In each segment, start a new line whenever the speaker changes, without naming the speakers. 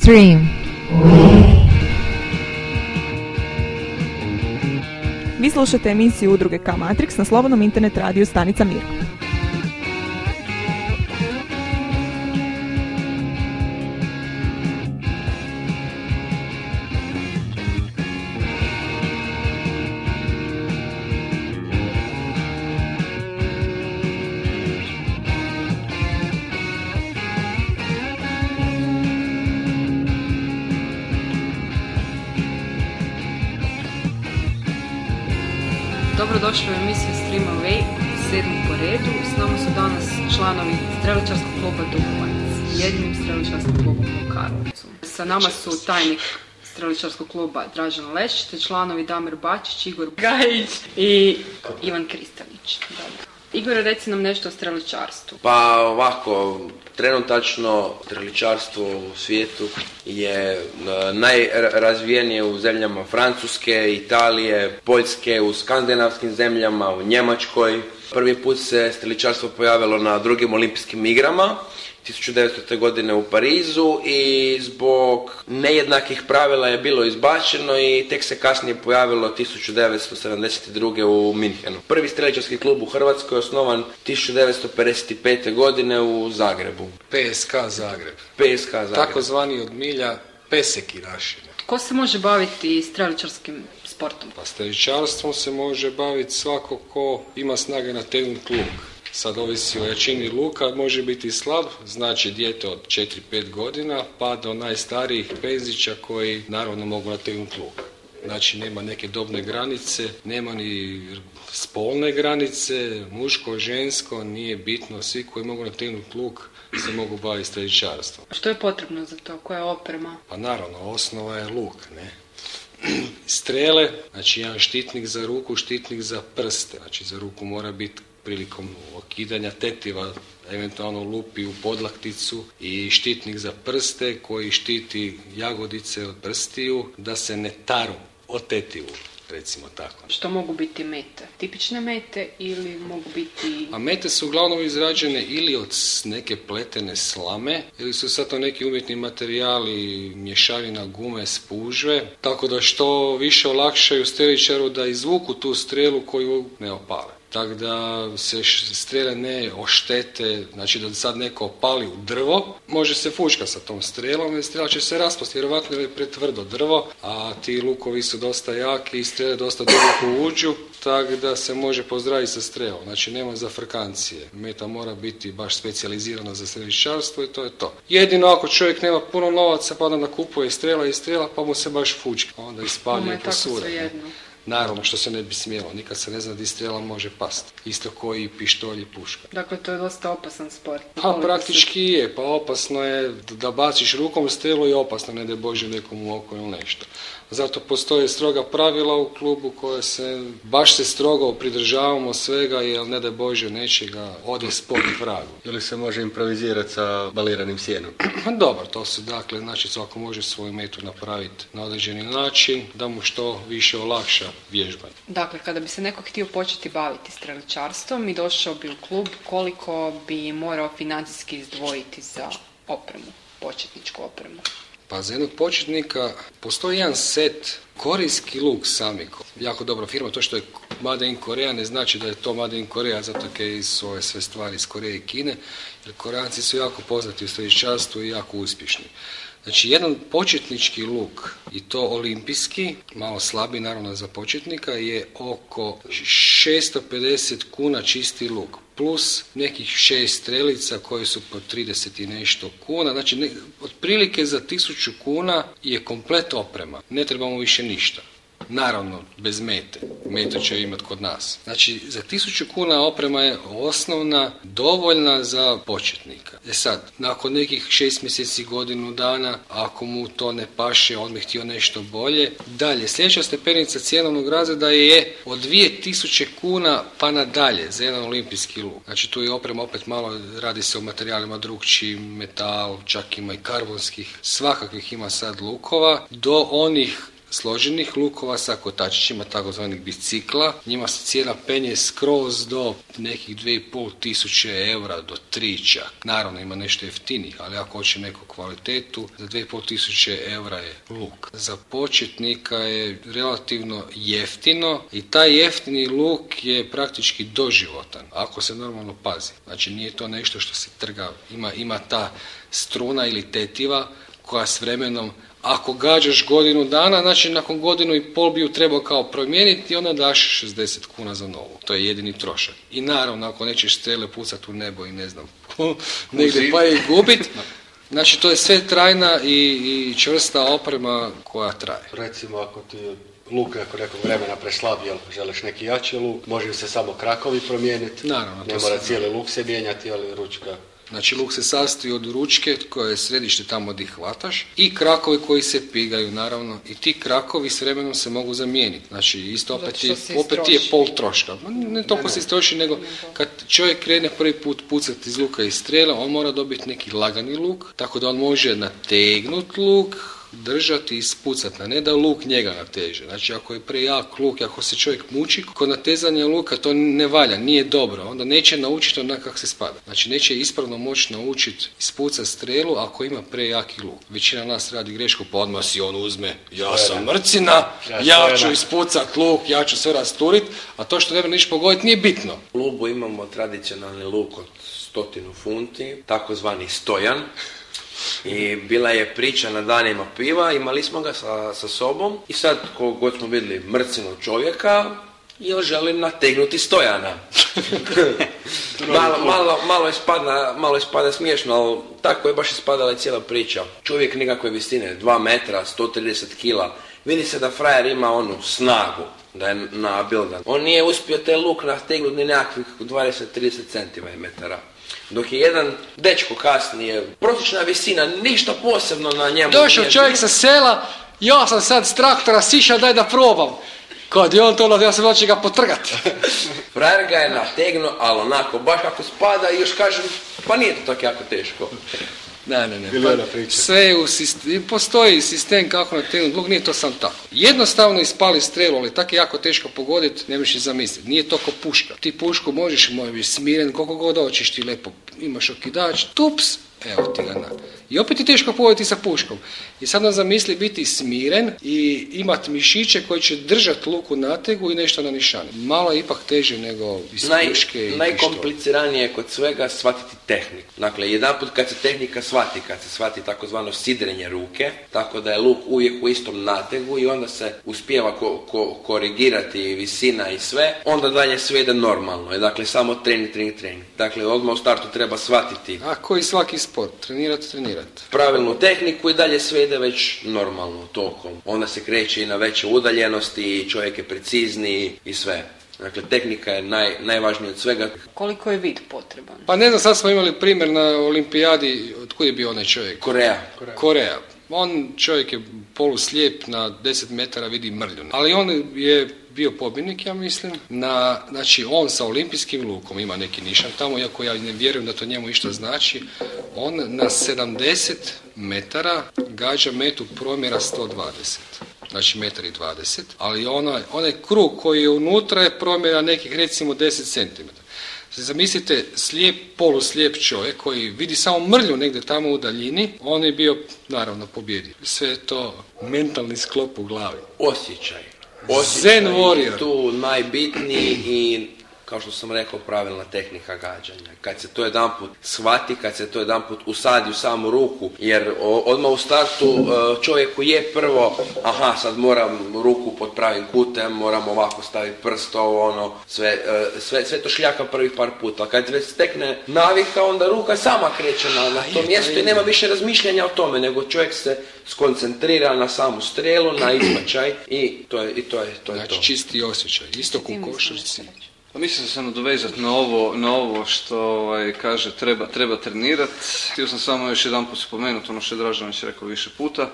three.
Vi slušate emisiju udruge K-Matrix na slobodnom internet radiju Stanica Mir.
Nama su tajnik Streličarskog kluba Dražan Leš, te članovi Damir Bačić, Igor Gajić i Ivan Kristanić. Dobro. Igor, reci nam nešto o streličarstvu.
Pa ovako, trenutačno streličarstvo u svijetu je e, najrazvijenije u zemljama Francuske, Italije, Poljske, u skandinavskim zemljama, u Njemačkoj. Prvi put se streličarstvo pojavilo na drugim olimpijskim igrama 1900. godine u Parizu i zbog nejednakih pravila je bilo izbačeno i tek se kasnije pojavilo 1972. u Minhenu. Prvi streličarski klub u Hrvatskoj je osnovan 1955. godine u Zagrebu.
PSK Zagreb.
PSK Zagreb.
Takozvani od milja peseki rašine.
Ko se može baviti streličarskim sportom?
Pa streličarstvom se može baviti svako ko ima snage na tegnut luk. Sad ovisi o jačini luka, može biti slab, znači dijete od 4-5 godina, pa do najstarijih penzića koji naravno mogu nategnuti luk. Znači nema neke dobne granice, nema ni spolne granice, muško, žensko, nije bitno, svi koji mogu nategnuti luk se mogu baviti streličarstvom.
Što je potrebno za to? Koja je oprema?
Pa naravno, osnova je luk, ne? Strele, znači jedan štitnik za ruku, štitnik za prste, znači za ruku mora biti prilikom okidanja tetiva eventualno lupi u podlakticu i štitnik za prste koji štiti jagodice od prstiju da se ne taru o tetivu recimo tako.
Što mogu biti mete? Tipične mete ili mogu biti...
A mete su uglavnom izrađene ili od neke pletene slame ili su sad to neki umjetni materijali, mješavina gume, spužve, tako da što više olakšaju streličaru da izvuku tu strelu koju ne opale tako da se strele ne oštete, znači da sad neko opali u drvo, može se fučka sa tom strelom i strela će se raspasti, vjerovatno je pretvrdo drvo, a ti lukovi su dosta jaki i strele dosta duboko uđu, tako da se može pozdraviti sa strelom, znači nema zafrkancije. Meta mora biti baš specijalizirana za streličarstvo i to je to. Jedino ako čovjek nema puno novaca pa onda kupuje strela i strela pa mu se baš fučka, onda ispalje i posure. Naravno što se ne bi smjelo, nikad se ne zna di strela može pasti. Isto koji pištolj i puška.
Dakle, to je dosta opasan sport.
Pa praktički je, pa opasno je da baciš rukom strelu i opasno, ne da Bože nekom u oko ili nešto. Zato postoje stroga pravila u klubu koje se, baš se strogo pridržavamo svega jer ne da Bože nečega ode spod vragu.
Ili se može improvizirati sa baliranim sjenom?
Dobro, to su dakle, znači svako može svoju metu napraviti na određeni način da mu što više olakša vježbanje.
Dakle, kada bi se neko htio početi baviti streličarstvom i došao bi u klub, koliko bi morao financijski izdvojiti za opremu, početničku opremu?
Pa za jednog početnika postoji jedan set korijski luk Samiko. Jako dobra firma, to što je Made in Korea ne znači da je to Made in Korea zato je su ove sve stvari iz Koreje i Kine, jer Koreanci su jako poznati u streličarstvu i jako uspješni. Znači, jedan početnički luk, i to olimpijski, malo slabiji naravno za početnika, je oko 650 kuna čisti luk plus nekih šest strelica koje su po 30 i nešto kuna. Znači, ne, otprilike za 1000 kuna je komplet oprema. Ne trebamo više ništa. Naravno, bez mete. Mete će imati kod nas. Znači, za tisuću kuna oprema je osnovna, dovoljna za početnika. E sad, nakon nekih šest mjeseci, godinu dana, ako mu to ne paše, on bi htio nešto bolje. Dalje, sljedeća stepenica cijenovnog razreda je od 2000 kuna pa nadalje za jedan olimpijski luk. Znači, tu je oprema opet malo, radi se o materijalima drugčiji, metal, čak ima i karbonskih, svakakvih ima sad lukova, do onih složenih lukova sa kotačićima takozvanih bicikla. Njima se cijena penje skroz do nekih 2,5 tisuće eura do 3 čak. Naravno ima nešto jeftinih, ali ako hoće neku kvalitetu, za 2,5 tisuće eura je luk. Za početnika je relativno jeftino i taj jeftini luk je praktički doživotan, ako se normalno pazi. Znači nije to nešto što se trga, ima, ima ta struna ili tetiva koja s vremenom ako gađaš godinu dana, znači nakon godinu i pol bi ju trebao kao promijeniti i onda daš 60 kuna za novu. To je jedini trošak. I naravno, ako nećeš strele pucati u nebo i ne znam, negdje pa i gubit, znači to je sve trajna i, i čvrsta oprema koja traje.
Recimo ako ti luk nakon nekog vremena preslabi, jel želiš neki jači luk, može se samo krakovi promijeniti.
Naravno,
Ne mora cijeli luk se mijenjati, ali ručka.
Znači luk se sastoji od ručke koja je središte tamo gdje hvataš i krakovi koji se pigaju naravno i ti krakovi s vremenom se mogu zamijeniti. Znači isto opet, je, opet je pol troška. Ne toliko se istroši nego kad čovjek krene prvi put pucati iz luka i strela on mora dobiti neki lagani luk tako da on može nategnut luk držati i ispucati, a ne da luk njega nateže. Znači ako je prejak luk ako se čovjek muči kod natezanja luka to ne valja, nije dobro. Onda neće naučiti onak kako se spada. Znači neće ispravno moći naučiti ispucati strelu ako ima prejaki luk. Većina nas radi grešku pa odmah si on uzme ja sam mrcina,
Ja
ću
na-
ispucat luk, ja ću sve rasturit, a to što ne niš pogoditi nije bitno.
U klubu imamo tradicionalni luk od stotinu funti, takozvani stojan. I bila je priča na danima piva, imali smo ga sa, sa sobom i sad ko god smo vidjeli mrcinog čovjeka, jel želi nategnuti stojana. malo, malo, malo, ispada, malo ispada smiješno, ali tako je baš ispadala cijela priča. Čovjek nekakve visine, 2 metra, 130 kila, vidi se da frajer ima onu snagu, da je nabildan. On nije uspio taj luk nategnuti ni nekakvih 20-30 cm. Dok je jedan dečko kasnije, prosječna visina, ništa posebno na njemu.
Došao čovjek sa sela, ja sam sad s traktora sišao, daj da probam. Kad je on to ja sam hoće ga potrgat.
Frajer ga je nategnuo, ali onako, baš kako spada i još kažem, pa nije to tako jako teško.
Ne, ne, ne. Pa sve je u sistemu, postoji sistem kako na tegnu luk, nije to sam tako. Jednostavno ispali strelu, ali tako je jako teško pogoditi, ne možeš zamisliti. Nije to ko puška. Ti pušku možeš, možeš biti smiren, koliko god hoćeš ti lepo, imaš okidač, tups, evo ti ga na. I opet je teško pogoditi sa puškom. I sad nam zamisli biti smiren i imati mišiće koji će držati luk u nategu i nešto na nišani. Malo je ipak teže nego iz
Naj,
puške i
najkompliciranije je kod svega shvatiti tehniku. Dakle, jedanput kad se tehnika shvati, kad se shvati takozvano sidrenje ruke, tako da je luk uvijek u istom nategu i onda se uspijeva ko, ko- korigirati visina i sve, onda dalje sve ide normalno. Dakle, samo trening, trening, trening. Dakle, odmah u startu treba shvatiti
A koji svaki sport, trenirati, trenirati.
pravilnu tehniku i dalje sve ide već normalno tokom. Onda se kreće i na veće udaljenosti, i čovjek je precizniji i sve. Dakle, tehnika je naj, najvažnija od svega.
Koliko je vid potreban?
Pa ne znam, sad smo imali primjer na olimpijadi, od kud je bio onaj čovjek?
Koreja.
Koreja. On čovjek je poluslijep na 10 metara vidi mrlju. Ali on je bio pobjednik, ja mislim. Na, znači, on sa olimpijskim lukom ima neki nišan tamo, iako ja ne vjerujem da to njemu išta znači. On na 70 metara gađa metu promjera 120 znači metar i 20, ali onaj, onaj krug koji je unutra je promjera nekih recimo 10 cm. Zamislite slijep, poluslijep čovjek koji vidi samo mrlju negdje tamo u daljini, on je bio naravno pobjedio. Sve je to mentalni sklop u glavi.
Osjećaj.
Zen warrior.
tu najbitniji i kao što sam rekao, pravilna tehnika gađanja. Kad se to jedan put shvati, kad se to jedan put usadi u samu ruku, jer odmah u startu e, čovjeku je prvo, aha, sad moram ruku pod pravim kutem, moram ovako staviti prst, ovo ono, sve, e, sve, sve to šljaka prvi par puta. Kad već stekne navika, onda ruka sama kreće na, na to mjesto i nema više razmišljanja o tome, nego čovjek se skoncentrira na samu strelu, na izbačaj i to je, i to je, to je to.
Znači čisti osjećaj, isto u košarci.
Pa mislim se nadovezati na ovo, na ovo što ovaj, kaže treba, treba trenirati. Htio sam samo još jedan put spomenuti ono što je Dražanović rekao više puta.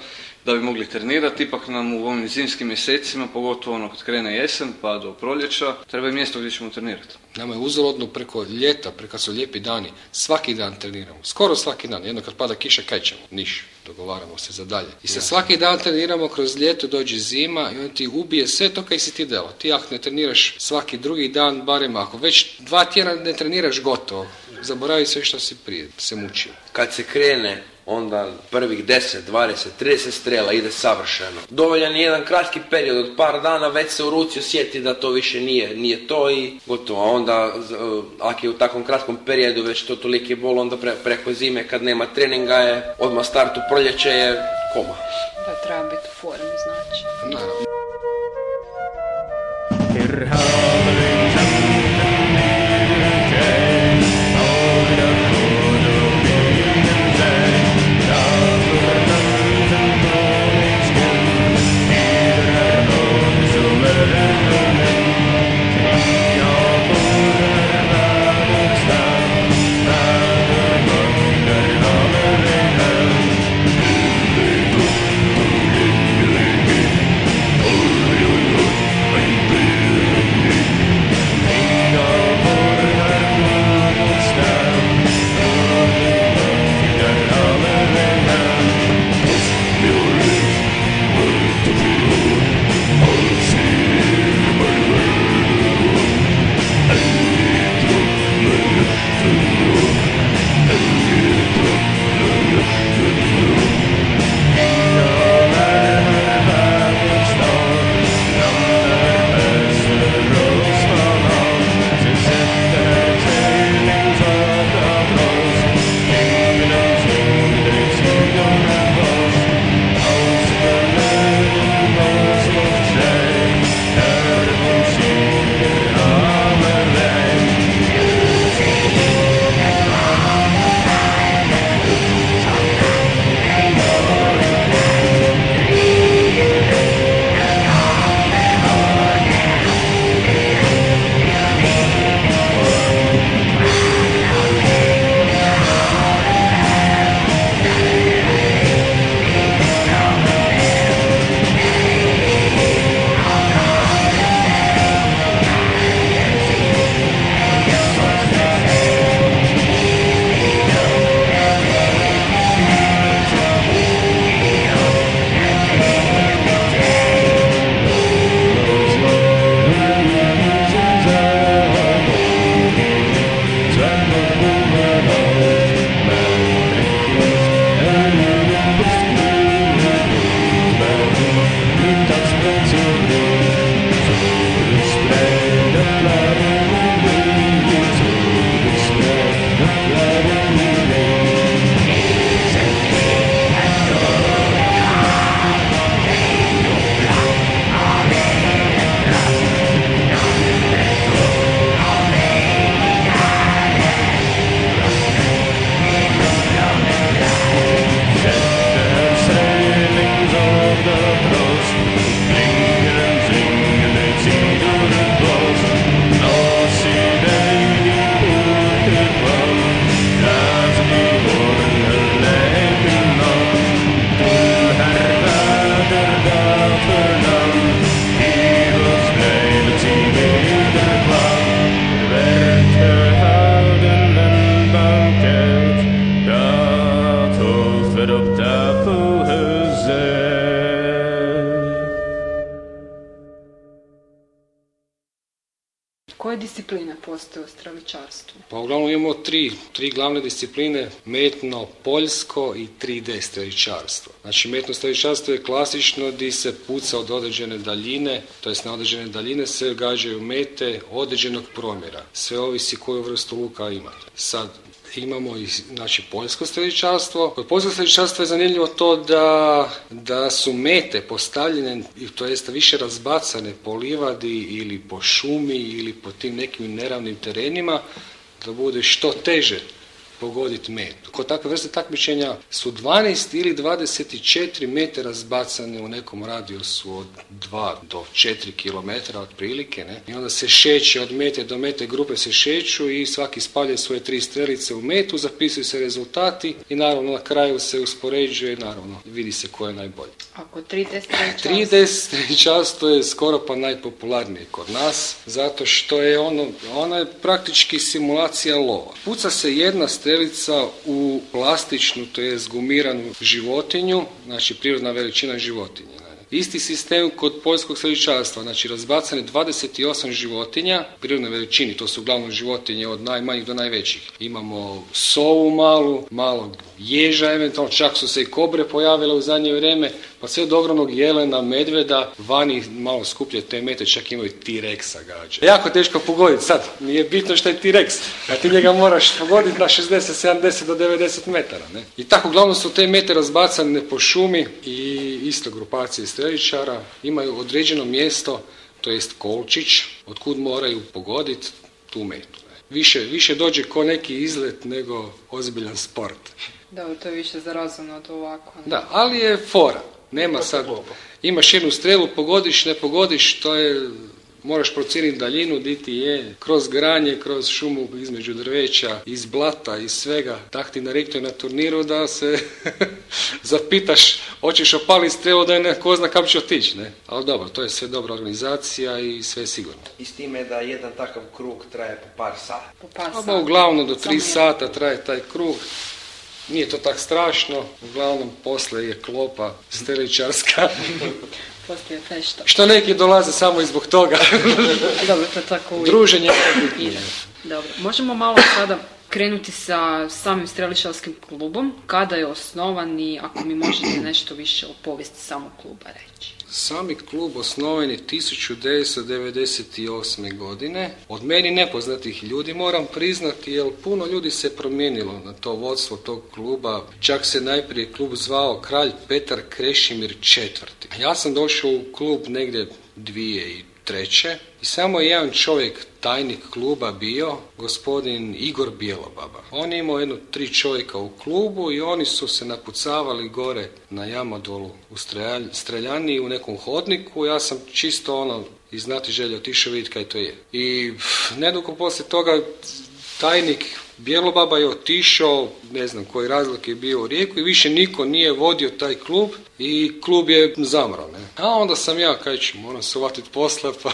Da bi mogli trenirati. Ipak nam u ovim zimskim mjesecima, pogotovo ono kad krene jesen pa do proljeća, treba je mjesto gdje ćemo trenirati.
Nama je uzaludno preko ljeta, preko su lijepi dani, svaki dan treniramo, skoro svaki dan. Jedno kad pada kiša, kaj ćemo? Niš, dogovaramo se za dalje. I se svaki dan treniramo, kroz ljeto dođe zima i on ti ubije sve to kaj si ti deo. Ti ako ne treniraš svaki drugi dan, barem ako već dva tjedna ne treniraš gotovo, zaboravi sve što si prije, se muči.
Kad se krene, onda prvih 10, 20, 30 strela ide savršeno. Dovoljan je jedan kratki period od par dana, već se u ruci osjeti da to više nije, nije to i gotovo. A onda, e, ako je u takvom kratkom periodu već to toliki bol, onda pre- preko zime kad nema treninga je, odmah startu proljeće je koma.
Da treba biti u formi, znači.
Naravno. Tri, glavne discipline, metno, poljsko i 3D streličarstvo. Znači metno streličarstvo je klasično di se puca od određene daljine, to jest na određene daljine se gađaju mete određenog promjera. Sve ovisi koju vrstu luka imate. Sad, imamo i znači poljsko streličarstvo. Kod poljskog streličarstva je zanimljivo to da, da su mete postavljene, to jest više razbacane po livadi ili po šumi ili po tim nekim neravnim terenima, da bude što teže
pogoditi metu. Kod takve vrste takmičenja su 12 ili 24 metara zbacane u nekom radijusu od 2 do 4 km otprilike. Ne? I onda se šeće od mete do mete, grupe se šeću i svaki spalje svoje tri strelice u metu, zapisuju se rezultati i naravno na kraju se uspoređuje i naravno vidi se ko je najbolji.
Ako 3D streličarstvo...
3D streličarstvo je skoro pa najpopularnije kod nas, zato što je ono, ona je praktički simulacija lova. Puca se jedna strelica u plastičnu, to je zgumiranu životinju, znači prirodna veličina životinje. Isti sistem kod poljskog streličarstva, znači razbacane 28 životinja, prirodne veličini, to su uglavnom životinje od najmanjih do najvećih. Imamo sovu malu, malog ježa, eventualno čak su se i kobre pojavile u zadnje vrijeme, pa sve do ogromnog jelena, medveda, vani malo skuplje te mete, čak imaju T-Rexa gađe. Jako teško pogoditi, sad, nije bitno što je T-Rex, a ti njega moraš pogoditi na 60, 70 do 90 metara. Ne? I tako, uglavnom su te mete razbacane po šumi i isto grupacije streličara imaju određeno mjesto, to jest kolčić, kud moraju pogoditi tu metu. Više, više dođe ko neki izlet nego ozbiljan sport.
Da, to je više zarazano od ovako.
Da, ali je fora. Nema sad, imaš jednu strelu, pogodiš, ne pogodiš, to je, moraš procijeniti daljinu, di ti je, kroz granje, kroz šumu između drveća, iz blata, iz svega. Tak ti narektuje na turniru da se zapitaš, hoćeš opaliti strelu da je ne ko zna kam će otići, ne? Ali dobro, to je sve dobra organizacija i sve sigurno.
I s time da jedan takav krug traje po par sata.
Po par
sata. Uglavnom do tri sata traje taj krug. Nije to tak strašno, uglavnom posle je klopa steličarska.
Poslije fešta.
Što neki dolaze samo i zbog toga.
Dobro, to tako uvijek.
Druženje
Dobro, možemo malo sada krenuti sa samim streličarskim klubom. Kada je osnovan i ako mi možete nešto više o povijesti samog kluba reći.
Sami klub osnovan je 1998. godine. Od meni nepoznatih ljudi moram priznati, jer puno ljudi se promijenilo na to vodstvo tog kluba. Čak se najprije klub zvao Kralj Petar Krešimir IV. Ja sam došao u klub negdje dvije i treće i samo je jedan čovjek tajnik kluba bio, gospodin Igor Bjelobaba. On je imao jedno tri čovjeka u klubu i oni su se napucavali gore na Jamadolu u streljani u nekom hodniku. Ja sam čisto ono iz znati želje otišao vidjeti kaj to je. I nedugo poslije toga tajnik Bjelobaba je otišao, ne znam koji razlog je bio u rijeku i više niko nije vodio taj klub i klub je zamrao. Ne? A onda sam ja, kaj ću, moram se uvatiti posla, pa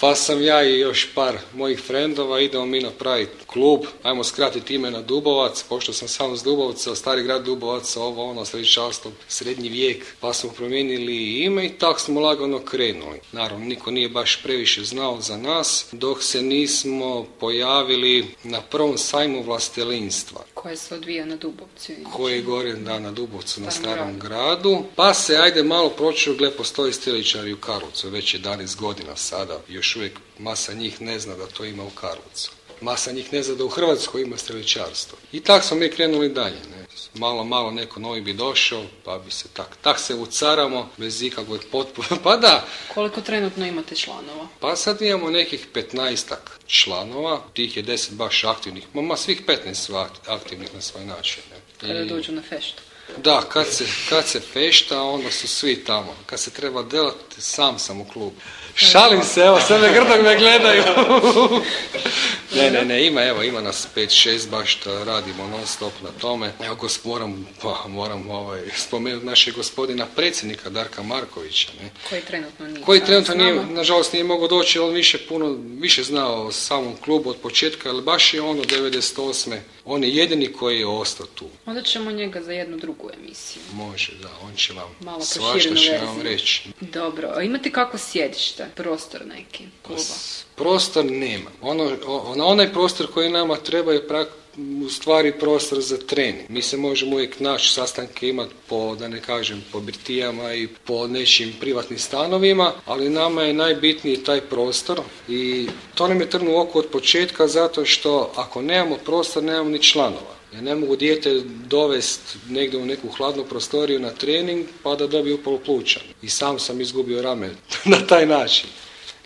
pa sam ja i još par mojih frendova, idemo mi napraviti klub, ajmo skratiti ime na Dubovac, pošto sam sam s Dubovca, stari grad Dubovac, ovo ono, sredičarstvo, srednji vijek, pa smo promijenili ime i tako smo lagano krenuli. Naravno, niko nije baš previše znao za nas, dok se nismo pojavili na prvom sajmu vlastelinstva.
Koje se odvija na Dubovcu.
Koje je gore da, na Dubovcu, na starom gradu. Pa se, ajde malo proći, gle, postoji stiličari u Karlovcu, već 11 godina sada, još još uvijek masa njih ne zna da to ima u Karlovcu. Masa njih ne zna da u Hrvatskoj ima streličarstvo. I tak smo mi krenuli dalje. Ne? Malo, malo neko novi bi došao, pa bi se tak, tak se ucaramo bez ikakve potpuno. Pa da.
Koliko trenutno imate članova?
Pa sad imamo nekih 15 članova, tih je 10 baš aktivnih, ma svih 15 su aktivnih na svoj način. Ne?
Kada dođu na feštu.
Da, kad se, kad se fešta, onda su svi tamo. Kad se treba delati, sam sam u klubu. Šalim se, evo, sve me grdog me gledaju. ne, ne, ne, ima, evo, ima nas 5-6 baš što radimo non stop na tome. Evo, gos, moram, pa, moram ovaj, spomenuti našeg gospodina predsjednika Darka Markovića. Ne?
Koji trenutno nije.
Koji trenutno nije, nažalost nije mogao doći, on više puno, više znao o samom klubu od početka, ali baš je ono 98. On je jedini koji je ostao tu.
Onda ćemo njega za jednu drugu emisiju.
Može, da, on će vam Malo svašta će vam reći.
Dobro, a imate kako sjedište, prostor neki kluba?
Prostor nema. Ono, on, onaj prostor koji nama treba je prak, u stvari prostor za trening. Mi se možemo uvijek naći sastanke imati po, da ne kažem, po birtijama i po nečim privatnim stanovima, ali nama je najbitniji taj prostor i to nam je trnu oko od početka zato što ako nemamo prostor, nemamo ni članova. Ja ne mogu dijete dovesti negdje u neku hladnu prostoriju na trening pa da dobije upalo pluća. I sam sam izgubio rame na taj način.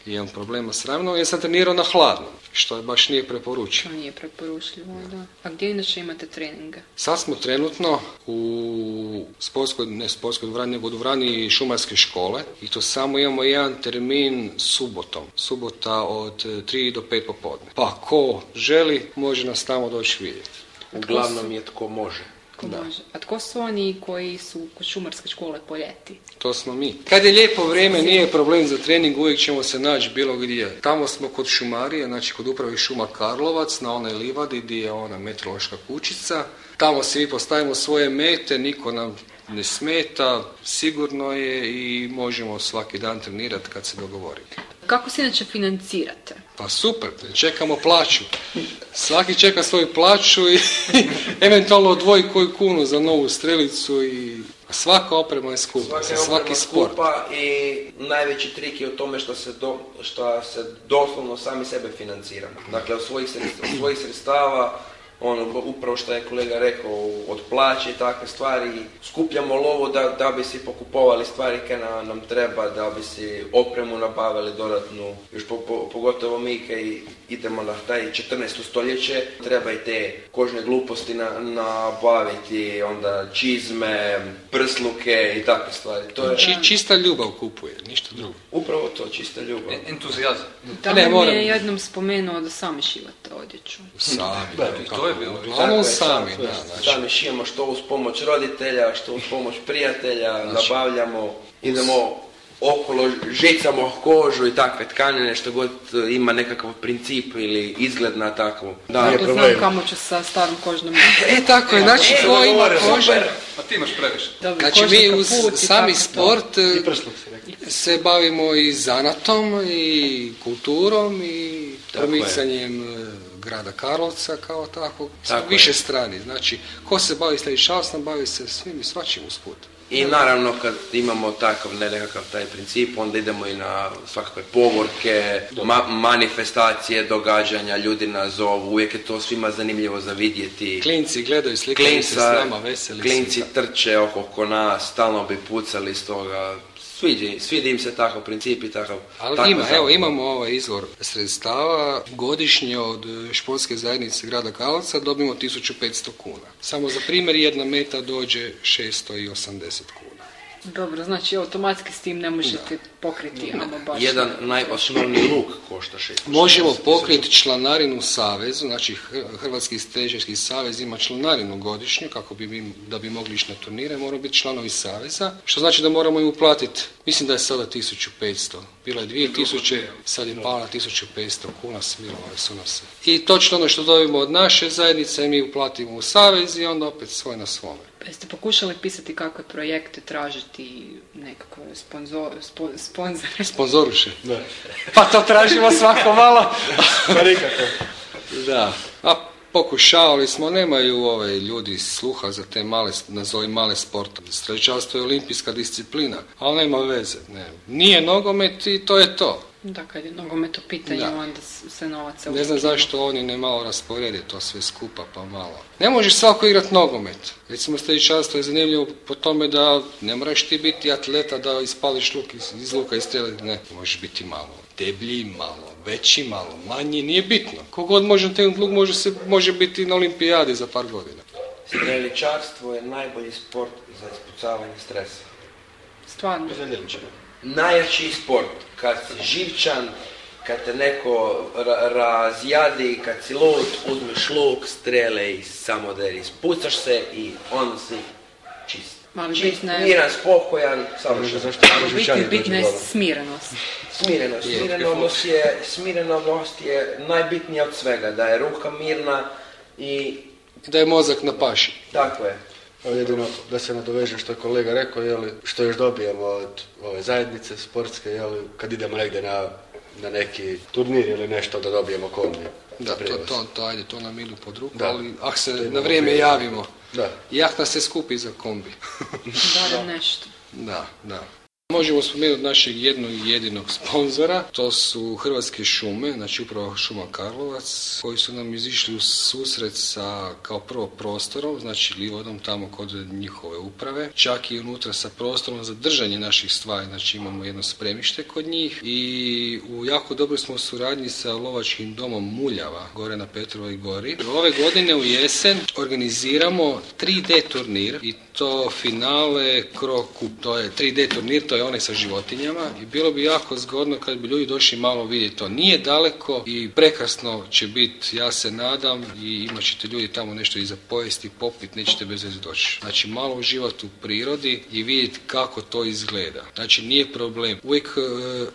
Imam problema s ramenom jer sam trenirao na hladno. što baš nije preporučeno.
To nije preporučljivo, da. A gdje inače imate treninge?
Sad smo trenutno u sportskoj, ne sportskoj dvorani, nego u dvorani šumarske škole i to samo imamo jedan termin subotom. Subota od 3 do 5 popodne. Pa ko želi, može nas tamo doći vidjeti.
Uglavnom je tko može.
Ko može? A tko su oni koji su kod šumarske škole po ljeti?
To smo mi. Kad je lijepo vrijeme, nije problem za trening, uvijek ćemo se naći bilo gdje. Tamo smo kod šumarije, znači kod uprave šuma Karlovac, na onoj livadi gdje je ona meteorološka kućica. Tamo svi postavimo svoje mete, niko nam ne smeta, sigurno je i možemo svaki dan trenirati kad se dogovorimo.
Kako se inače financirate?
Pa super, čekamo plaću. Svaki čeka svoju plaću i eventualno odvoji koju kunu za novu strelicu i svaka oprema je skupa, za svaki sport.
skupa i najveći trik je u tome što se, do, što se doslovno sami sebe financiramo. Dakle, od svojih, sredstava, od svojih sredstava ono, upravo što je kolega rekao, od plaće i takve stvari, skupljamo lovo da, da bi si pokupovali stvari koje nam, nam treba, da bi si opremu nabavili dodatnu, još po, po, pogotovo mi kaj idemo na taj 14. stoljeće, treba i te kožne gluposti na, nabaviti, onda čizme, prsluke i takve stvari. To je
Či, čista ljubav kupuje, ništa drugo.
upravo to, čista ljubav.
E- Entuzijazam.
Tamo
ne,
mi
moram.
je jednom spomenuo da sami šivate odjeću.
Sami,
i to je bilo.
Uglavnom sami, da, znači.
Sami šijemo što uz pomoć roditelja, što uz pomoć prijatelja,
Znači-
nabavljamo, idemo okolo, žicamo kožu i takve tkanine, što god e, ima nekakav princip ili izgled na takvu. Da,
Nije
znam kamo ću sa starom kožnom
E, tako je, znači ko ima kože,
A ti imaš previše.
Dobro,
Znači mi uz sami
tako
sport e,
I rekao.
se bavimo i zanatom i kulturom i
Tako
promicanjem e, grada Karlovca kao takvog. Sa
Tako
više
je.
strani. Znači, ko se bavi sljedećasom, bavi se svim i svačim usput.
I naravno kad imamo takav ne, nekakav taj princip, onda idemo i na svakakve povorke, ma- manifestacije, događanja, ljudi nas zovu, uvijek je to svima zanimljivo za vidjeti.
Klinci gledaju, slikaju se s nama, veseli se.
klinci trče oko, oko nas, stalno bi pucali s toga. Sviđi, svidi im se takav princip i takav...
Ali ima, evo imamo ovaj izvor sredstava, godišnje od e, športske zajednice grada Karlovca dobimo 1500 kuna. Samo za primjer jedna meta dođe 680 kuna.
Dobro, znači automatski s tim ne možete pokriti ama baš.
Jedan najosnovniji luk košta 6.
Možemo pokriti članarinu Savezu, znači Hr- Hrvatski stežerski savez ima članarinu godišnju, kako bi mi, da bi mogli ići na turnire, moramo biti članovi Saveza, što znači da moramo im uplatiti, mislim da je sada 1500, bilo je 2000, sad je pala 1500 kuna, smilovali su nas. I točno ono što dobijemo od naše zajednice, mi uplatimo u Savez i onda opet svoj na svome.
Pa Jeste pokušali pisati kakve projekte, tražiti nekakve sponzor, spo, sponzore?
Sponzoruše.
Da.
Pa to tražimo svako malo.
Pa nikako.
Da. A pokušavali smo, nemaju ove ljudi sluha za te male, nazovi male sportove. Streličarstvo je olimpijska disciplina, ali nema veze. Ne. Nije nogomet i to je to.
Da, kad je nogomet u pitanju,
Da.
onda se novaca
Ne znam zašto oni ne malo rasporede to sve skupa pa malo. Ne možeš svako igrat nogomet. Recimo streličarstvo je zanimljivo po tome da ne moraš ti biti atleta da ispališ luk iz, iz luka i streli. Ne, možeš biti malo deblji, malo veći, malo manji, nije bitno. Kogod može tegnuti luk može, se, može biti na olimpijadi za par godina.
Streličarstvo je najbolji sport za ispucavanje stresa.
Stvarno.
Najjači sport, kad si živčan, kad te neko ra- razjadi, kad si lud, uzmeš luk, strele i samo da ispucaš se i on si čist. Čist, miran, spokojan, savršen.
zašto
biti, bitna je
dobro.
smirenost.
Smirenost. Smirenost je, smirenost je najbitnija od svega, da je ruka mirna i
Da je mozak na paši.
tako je.
Jedino da se nadovežem što je kolega rekao, jeli, što još dobijemo od ove zajednice sportske, jeli, kad idemo negdje na, na neki turnir ili nešto, da dobijemo kombi.
Da, to, to, to, ajde, to nam idu pod ruku,
Da.
ali ako se na vrijeme javimo,
Da.
jahta se skupi za kombi.
Barem nešto.
da, da. Možemo spomenuti našeg jednog jedinog sponzora, to su Hrvatske šume, znači upravo šuma Karlovac, koji su nam izišli u susret sa kao prvo prostorom, znači livodom tamo kod njihove uprave, čak i unutra sa prostorom za držanje naših stvari, znači imamo jedno spremište kod njih. I u jako dobro smo suradnji sa lovačkim domom Muljava, gore na Petrovoj gori. Ove godine u jesen organiziramo 3D turnir i to finale Kroku, to je 3D turnir, to je onaj sa životinjama i bilo bi jako zgodno kad bi ljudi došli malo vidjeti to. Nije daleko i prekrasno će biti, ja se nadam i imat ćete ljudi tamo nešto i za pojesti, popit, nećete bez veze doći. Znači malo uživati u prirodi i vidjeti kako to izgleda. Znači nije problem. Uvijek e,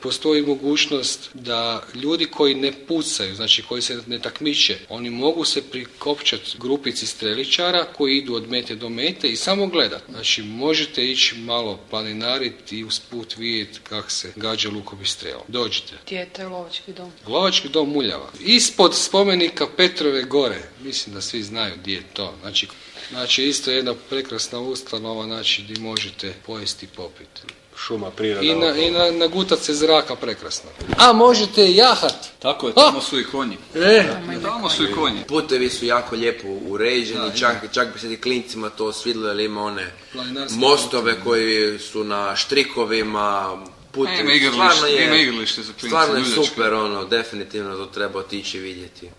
postoji mogućnost da ljudi koji ne pucaju, znači koji se ne takmiče, oni mogu se prikopčati grupici streličara koji idu od mete do mete i samo gledat. Znači možete ići malo planinariti i usput vidjeti kako se gađa lukovi strelom. Dođite.
Gdje je lovački dom?
Lovački dom Muljava. Ispod spomenika Petrove gore. Mislim da svi znaju gdje je to. Znači, znači isto jedna prekrasna ustanova znači gdje možete pojesti i popiti.
Šuma, priroda.
I, na,
okolo.
i na, nagutat se zraka prekrasno. A možete i jahat.
Tako je, tamo su i konji.
E,
Tamo su i konji.
Putevi su jako lijepo uređeni,
Da,
čak, čak bi se ti klincima to svidjelo jer ima one
Planinarske
mostove koji su na štrikovima, putevi.
Ima igralište,
stvarno je,
ima igralište za klince,
Stvarno je super, ono, definitivno to treba otići i vidjeti.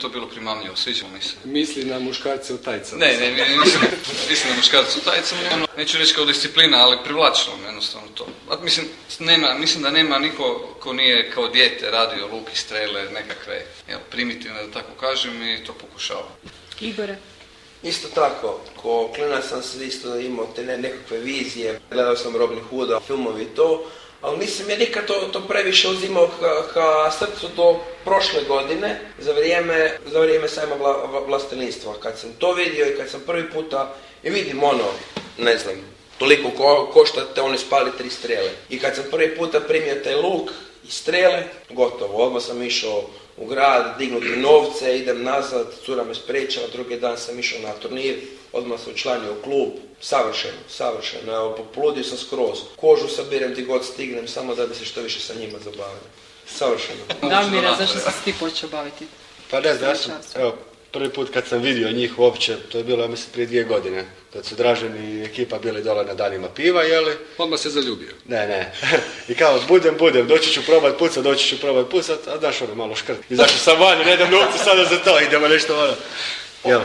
To
bilo primamljivo, sviđalo mi se.
Misli na muškarce u tajcama.
Ne, ne, mi- mislim, mislim na muškarcu u tajicama, ono, neću reći kao disciplina, ali privlačilo me jednostavno to. A, mislim, nema, mislim da nema niko ko nije kao dijete radio luk i strele nekakve jel, primitivne, da tako kažem, i to pokušava.
Igore?
Isto tako, ko klinac sam se isto imao te ne- nekakve vizije, gledao sam Robin Hooda, filmovi i to, ali nisam ja nikad to, to previše uzimao ka, ka srcu do prošle godine, za vrijeme, za vrijeme sajma vla, vla- vlastelinstva. Kad sam to vidio i kad sam prvi puta, i vidim ono, ne znam, toliko ko, košta te one spali tri strele. I kad sam prvi puta primio taj luk i strele, gotovo, odmah sam išao u grad, dignuti novce, idem nazad, cura me sprečala, drugi dan sam išao na turnir, odmah se učlanio u klub, savršeno, savršeno, evo, popludio sam skroz, kožu sabirem ti god stignem, samo da bi se što više sa njima zabavio. Savršeno.
Damira, zašto si se ti počeo baviti?
Pa ne
Streličarstvo.
evo, prvi put kad sam vidio njih uopće, to je bilo, ja mislim, prije dvije godine, kad su Dražen i ekipa bili dole na danima piva, jeli,
Odmah se zaljubio.
Ne, ne. I kao, budem, budem, doći ću probat pucat, doći ću probat pucat, a daš ono malo škrt. Izašao sam van, ne dam novce sada za to, idemo nešto ono. Jel,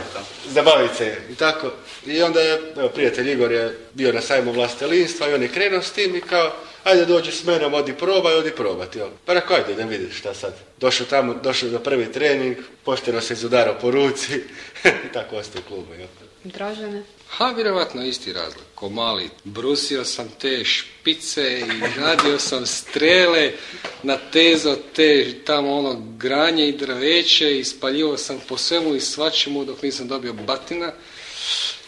zabavit se. I tako. I onda je, evo, prijatelj Igor je bio na sajmu vlastelinstva i on je krenuo s tim i kao, ajde dođi s menom, odi probaj, odi probati, jel. Pa rekao, ajde, da vidiš šta sad. Došao tamo, došao za prvi trening, pošteno se izudarao po ruci i tako ostaje u klubu, jel.
Dražene?
Ha, vjerovatno isti razlog. Ko mali, brusio sam te špice i radio sam strele, natezo te tamo ono granje i drveće i spaljivao sam po svemu i svačemu dok nisam dobio batina.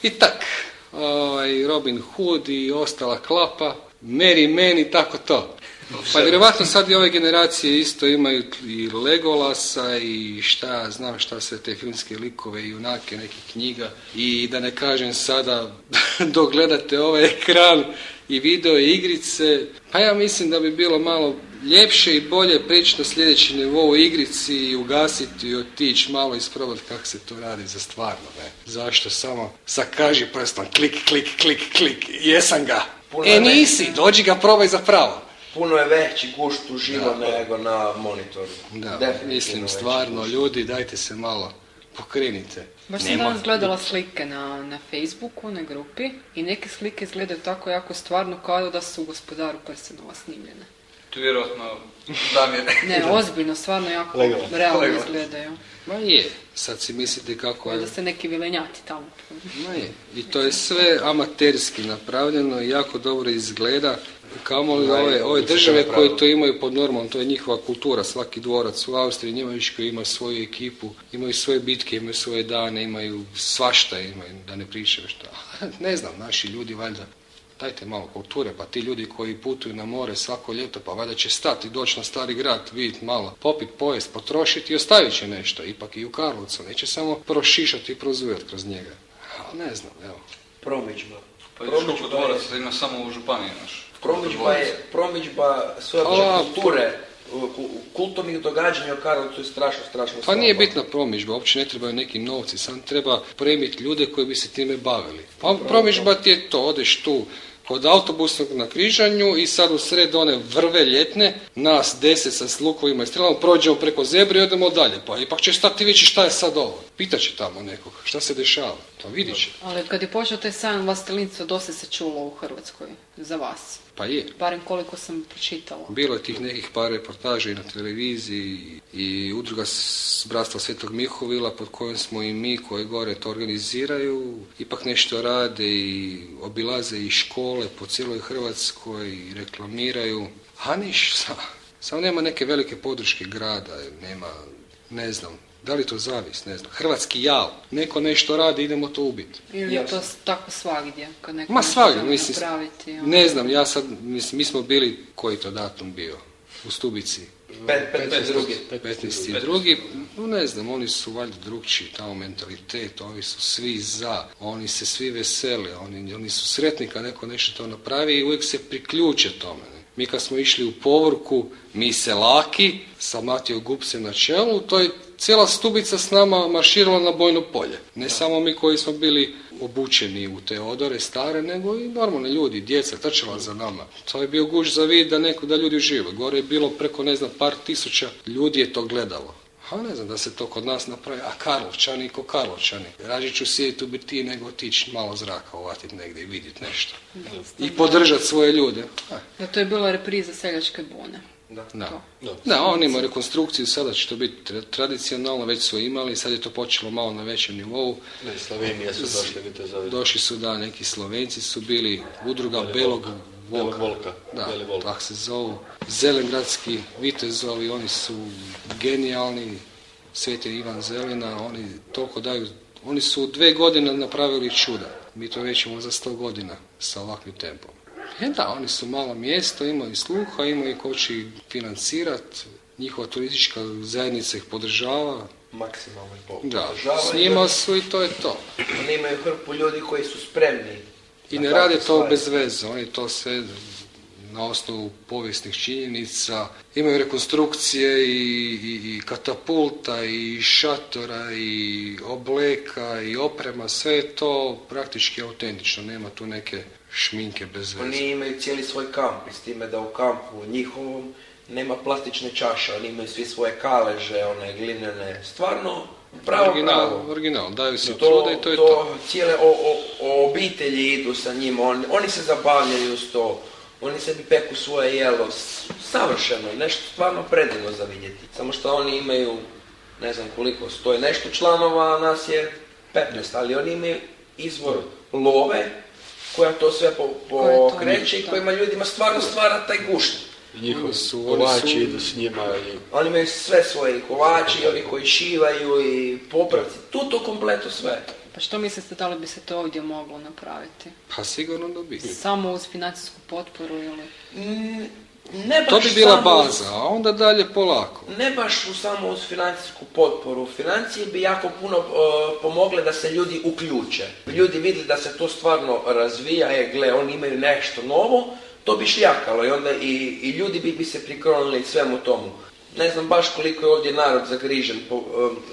I tak, ovaj, Robin Hood i ostala klapa, Mary Man i tako to. Pa vjerovatno sad i ove generacije isto imaju i Legolasa i šta ja znam šta sve te filmske likove i junake nekih knjiga i da ne kažem sada dok gledate ovaj ekran i video i igrice, pa ja mislim da bi bilo malo ljepše i bolje preći na sljedeći nivo u igrici i ugasiti i otići malo isprobati kako se to radi za stvarno, ne. Zašto samo sakaži prstom, klik, klik, klik, klik, jesam ga.
Puno
E nisi, dođi ga probaj za pravo.
Puno je veći gušt uživo nego na monitoru.
Da,
Definitivno
mislim stvarno,
gušt.
ljudi, dajte se malo pokrenite.
Baš sam danas gledala slike na, na Facebooku, na grupi i neke slike izgledaju tako jako stvarno kao da su u gospodaru prstenova snimljene.
To je vjerojatno Damir.
Ne, ozbiljno, stvarno jako
Legalno.
realno
Legalno.
izgledaju.
Ma je, sad si mislite kako je.
da ste neki vilenjati tamo.
Ma je. I to je sve amaterski napravljeno i jako dobro izgleda. Kamoli ove, ove države koje to imaju pod normom, to je njihova kultura. Svaki dvorac u Austriji, Njemačkoj ima svoju ekipu, imaju svoje bitke, imaju svoje dane, imaju svašta, imaju, da ne pričam šta. Ne znam, naši ljudi valjda dajte malo kulture, pa ti ljudi koji putuju na more svako ljeto, pa valjda će stati, doći na stari grad, vidjeti malo, popit, pojest, potrošiti i ostavit će nešto, ipak i u Karlovcu, neće samo prošišati i prozujati kroz njega. A ne znam, evo.
Promidžba.
Pa vidiš koliko dvoraca ima samo u županiji naš.
Promidžba je, promidžba sveopće kulture, ku- kulturnih događanja u Karlovcu je strašno, strašno
Pa nije bitna promižba, uopće ne trebaju neki novci, sam treba premiti ljude koji bi se time bavili. Pa promižba ti je to, odeš tu kod autobusnog na križanju i sad u sred one vrve ljetne, nas deset sa lukovima i strelama, prođemo preko zebre i odemo dalje. Pa ipak će stati vići šta je sad ovo. Pitaće tamo nekog, šta se dešava. Pa vidit će.
Ali kad je počeo taj sajam vlastelinstva, dosta se čulo u Hrvatskoj za vas.
Pa je.
Barem koliko sam pročitala.
Bilo je tih nekih par reportaža i na televiziji i udruga s- Bratstva Svetog Mihovila pod kojom smo i mi koji gore to organiziraju, ipak nešto rade i obilaze i škole po cijeloj Hrvatskoj i reklamiraju. A niš, sa- samo nema neke velike podrške grada, nema, ne znam, da li to zavis, ne znam. Hrvatski jal, neko nešto radi, idemo to ubiti.
Ili je to tako svagdje, kad neko
Ma svagdje, mislim,
napraviti. ono.
ne znam, ja sad, mislim, mi smo bili, koji to datum bio, u Stubici,
Pet, pet, pet drugi.
15. drugi, no ne znam, oni su valjda drugčiji, tamo mentalitet, oni su svi za, oni se svi vesele, oni, oni su sretni kad neko nešto to napravi i uvijek se priključe tome. Mi kad smo išli u povorku, mi selaki, sa Matijom Gupsem na čelu, to je cijela stubica s nama marširala na bojno polje. Ne samo mi koji smo bili obučeni u te odore stare, nego i normalni ljudi, djeca trčala za nama. To je bio guž za vid da neko da ljudi žive. Gore je bilo preko ne znam par tisuća ljudi je to gledalo. A ne znam da se to kod nas napravi, a Karlovčani ko Karlovčani. Rađe ću sjediti u biti nego otići malo zraka uvatiti negdje i vidjeti nešto. I podržati svoje ljude. A,
Da to je bila repriza seljačke bune.
Da.
da.
Da.
Da, oni imaju rekonstrukciju, sada će to biti tra- tradicionalno, već su imali, sad je to počelo malo na većem nivou.
Ne, Slovenija su došli, vi to zovete.
Došli su da, neki Slovenci su bili, udruga Belog. Volka.
Volka.
Da,
Beli Volk.
tako se zovu. Zelengradski vitezovi, oni su genijalni, Sveti Ivan Zelina, oni toliko daju, oni su u dve godine napravili čuda. Mi to nećemo za sto godina sa ovakvim tempom. E da, oni su malo mjesto, imaju sluha, imaju ko će ih financirat, njihova turistička zajednica ih podržava.
Maksimalno i pol.
Da, s njima su i to je to.
Oni imaju hrpu ljudi koji su spremni.
I ne
takve
rade to bez veze, oni to sve na osnovu povijesnih činjenica. Imaju rekonstrukcije i, i, i katapulta i šatora i obleka i oprema, sve je to praktički autentično, nema tu neke šminke bez veze.
Oni imaju cijeli svoj kamp i s time da u kampu njihovom nema plastične čaše, oni imaju svi svoje kaleže, one glinene, stvarno pravo
original,
pravo.
original, daju si
To,
truda i to je to.
cijele o, o, obitelji idu sa njima, on, oni se zabavljaju s to, oni sebi peku svoje jelo, savršeno, nešto stvarno predivno za vidjeti. Samo što oni imaju, ne znam koliko, stoje nešto članova, a nas je 15, ali oni imaju izvor love koja to sve po, pokreće i
da.
kojima ljudima stvarno stvara taj gušt.
Oni su- oni
kolači
su-
idu s njima i
Oni imaju sve svoje i kolači, i ovi koji šivaju i popravci, tu to kompleto sve.
Pa što mislite da li bi se to ovdje moglo napraviti?
Pa sigurno da bi.
Samo uz financijsku potporu ili...
Mm, Ne baš
To bi bila
samo uz-
baza, a onda dalje polako.
Ne baš u samo uz financijsku potporu. Financije bi jako puno e, pomogle da se ljudi uključe. Ljudi vidjeli da se to stvarno razvija, e, gle, oni imaju nešto novo, to bi šljakalo i onda i, i ljudi bi, bi se prikronili svemu tomu. Ne znam baš koliko je ovdje narod zagrižen, po,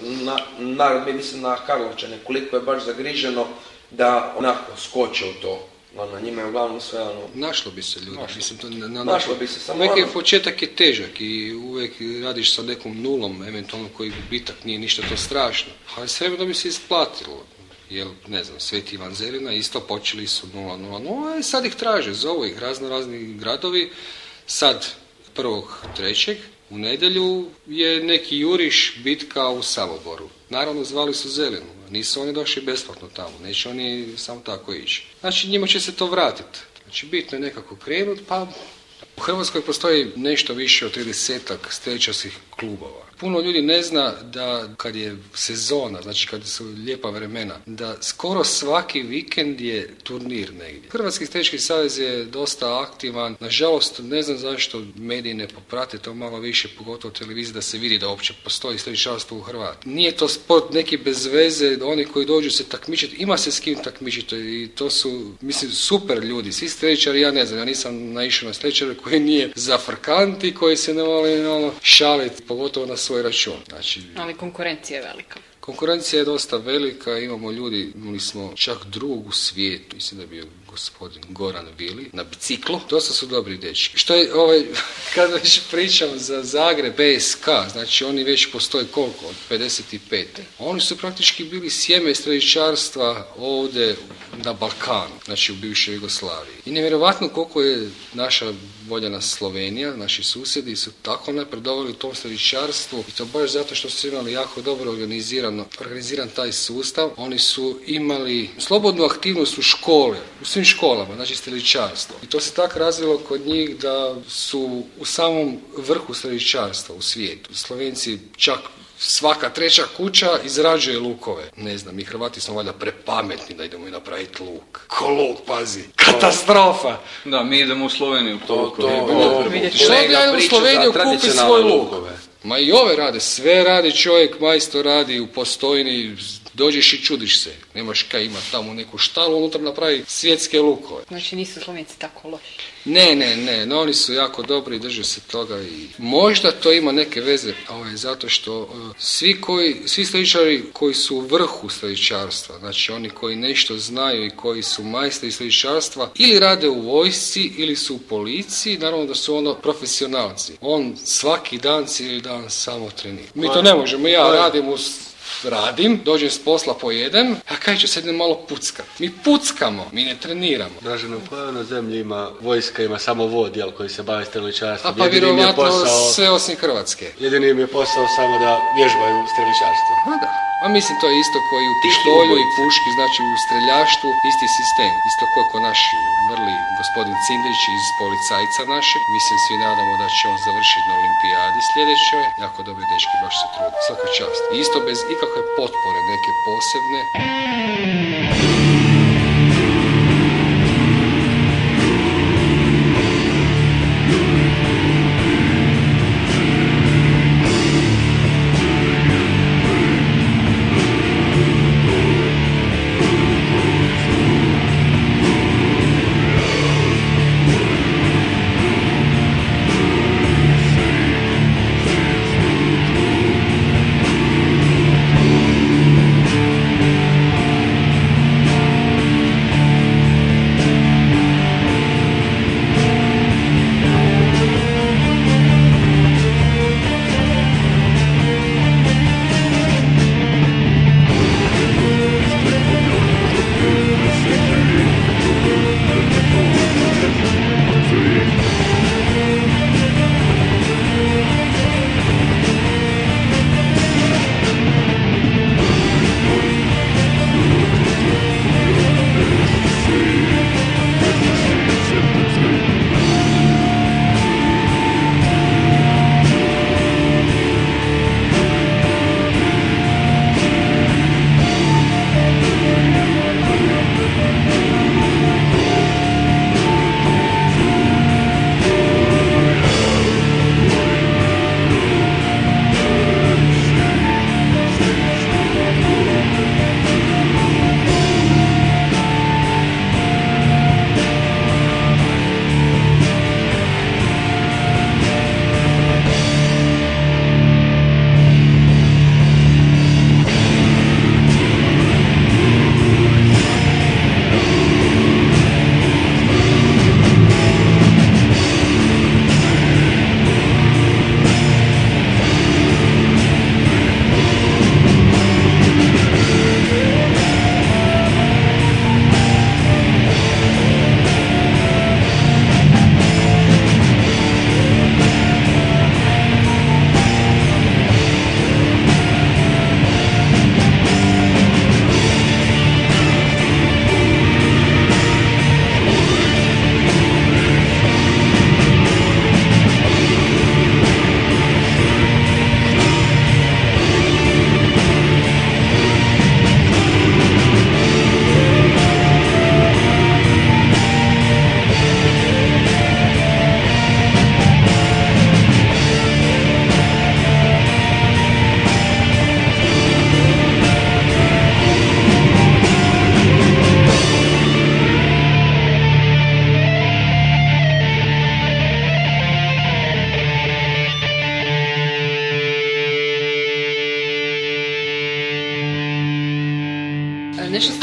na, narod, mi mislim na Karlovčane, koliko je baš zagriženo da onako skoče u to. Ono, njima je uglavnom sve ono,
Našlo bi se ljudi, mislim to na, na,
Našlo bi se, samo
Uvijek je
ono-
početak je težak i uvijek radiš sa nekom nulom, eventualno koji gubitak nije ništa to strašno. Ali s vremenom bi se isplatilo. Jer, ne znam, Sveti Ivan Zelina isto počeli su 000, a sad ih traže, zovu ih razno razni gradovi. Sad, prvog trećeg, u nedjelju je neki juriš bitka u Samoboru. Naravno, zvali su Zelinu, nisu oni došli besplatno tamo, neće oni samo tako ići. Znači, njima će se to vratiti. Znači, bitno je nekako krenut, pa u Hrvatskoj postoji nešto više od 30 strečarskih klubova. Puno ljudi ne zna da kad je sezona, znači kad su lijepa vremena, da skoro svaki vikend je turnir negdje. Hrvatski strečki savez je dosta aktivan. Nažalost, ne znam zašto mediji ne poprate to malo više, pogotovo televiziji, da se vidi da uopće postoji strečarstvo u Hrvatu. Nije to sport neki bez veze, oni koji dođu se takmičiti, ima se s kim takmičiti i to su, mislim, super ljudi. Svi strečari, ja ne znam, ja nisam naišao na strečare koji nije zafrkant i koji se ne voli ono, šaliti, pogotovo na svoj račun. Znači,
Ali konkurencija je velika.
Konkurencija je dosta velika, imamo ljudi, imali smo čak drugog u svijetu, mislim da je bio gospodin Goran Vili, na biciklu. Dosta su dobri dečki. Što je, ovaj, kad već pričam za Zagreb, BSK, znači oni već postoje koliko, od 55. Oni su praktički bili sjeme streličarstva ovdje na Balkanu, znači u bivšoj Jugoslaviji. I nevjerojatno koliko je naša voljena Slovenija, naši susjedi su tako napredovali u tom streličarstvu i to baš zato što su imali jako dobro organizirano, organiziran taj sustav. Oni su imali slobodnu aktivnost u škole, u svim školama, znači streličarstvo. I to se tako razvilo kod njih da su u samom vrhu streličarstva u svijetu. Slovenci čak svaka treća kuća izrađuje lukove. Ne znam, mi Hrvati smo valjda prepametni da idemo i napraviti luk. Ko luk, pazi. Katastrofa!
Da, mi idemo u Sloveniju
To, to, to.
Što da ja idem u Sloveniju kupi svoj luk?
lukove.
Ma i ove rade, sve radi čovjek, majstor radi u postojni, dođeš i čudiš se. Nemaš kaj ima tamo neku štalu, unutra napravi svjetske lukove.
Znači nisu Slovenci tako loši.
Ne, ne, ne, no oni su jako dobri, drže se toga i možda to ima neke veze, ovaj, zato što uh, svi koji, svi sličari koji su u vrhu sličarstva, znači oni koji nešto znaju i koji su majstori sličarstva, ili rade u vojsci ili su u policiji, naravno da su ono profesionalci. On svaki dan, cijeli dan samo trenira. Mi to ne možemo, ja radim u radim, dođem s posla pojedem, a kaj ću sad malo puckat. Mi puckamo, mi ne treniramo.
Draženo, u kojoj ono zemlji ima, vojska ima samo vod, jel, koji se bavi streličarstvom?
A pa vjerovatno sve osim Hrvatske.
jedini im je posao samo da vježbaju streličarstvo.
Ma da. A mislim to je isto koji u pištolju i puški, znači u streljaštu, isti sistem. Isto koji ko naš vrli gospodin Cindrić iz policajca našeg. Mi se svi nadamo da će on završiti na olimpijadi sljedećoj. Jako dobri dečki, baš se trudi. Svaka čast. I isto bez ikakve potpore neke posebne.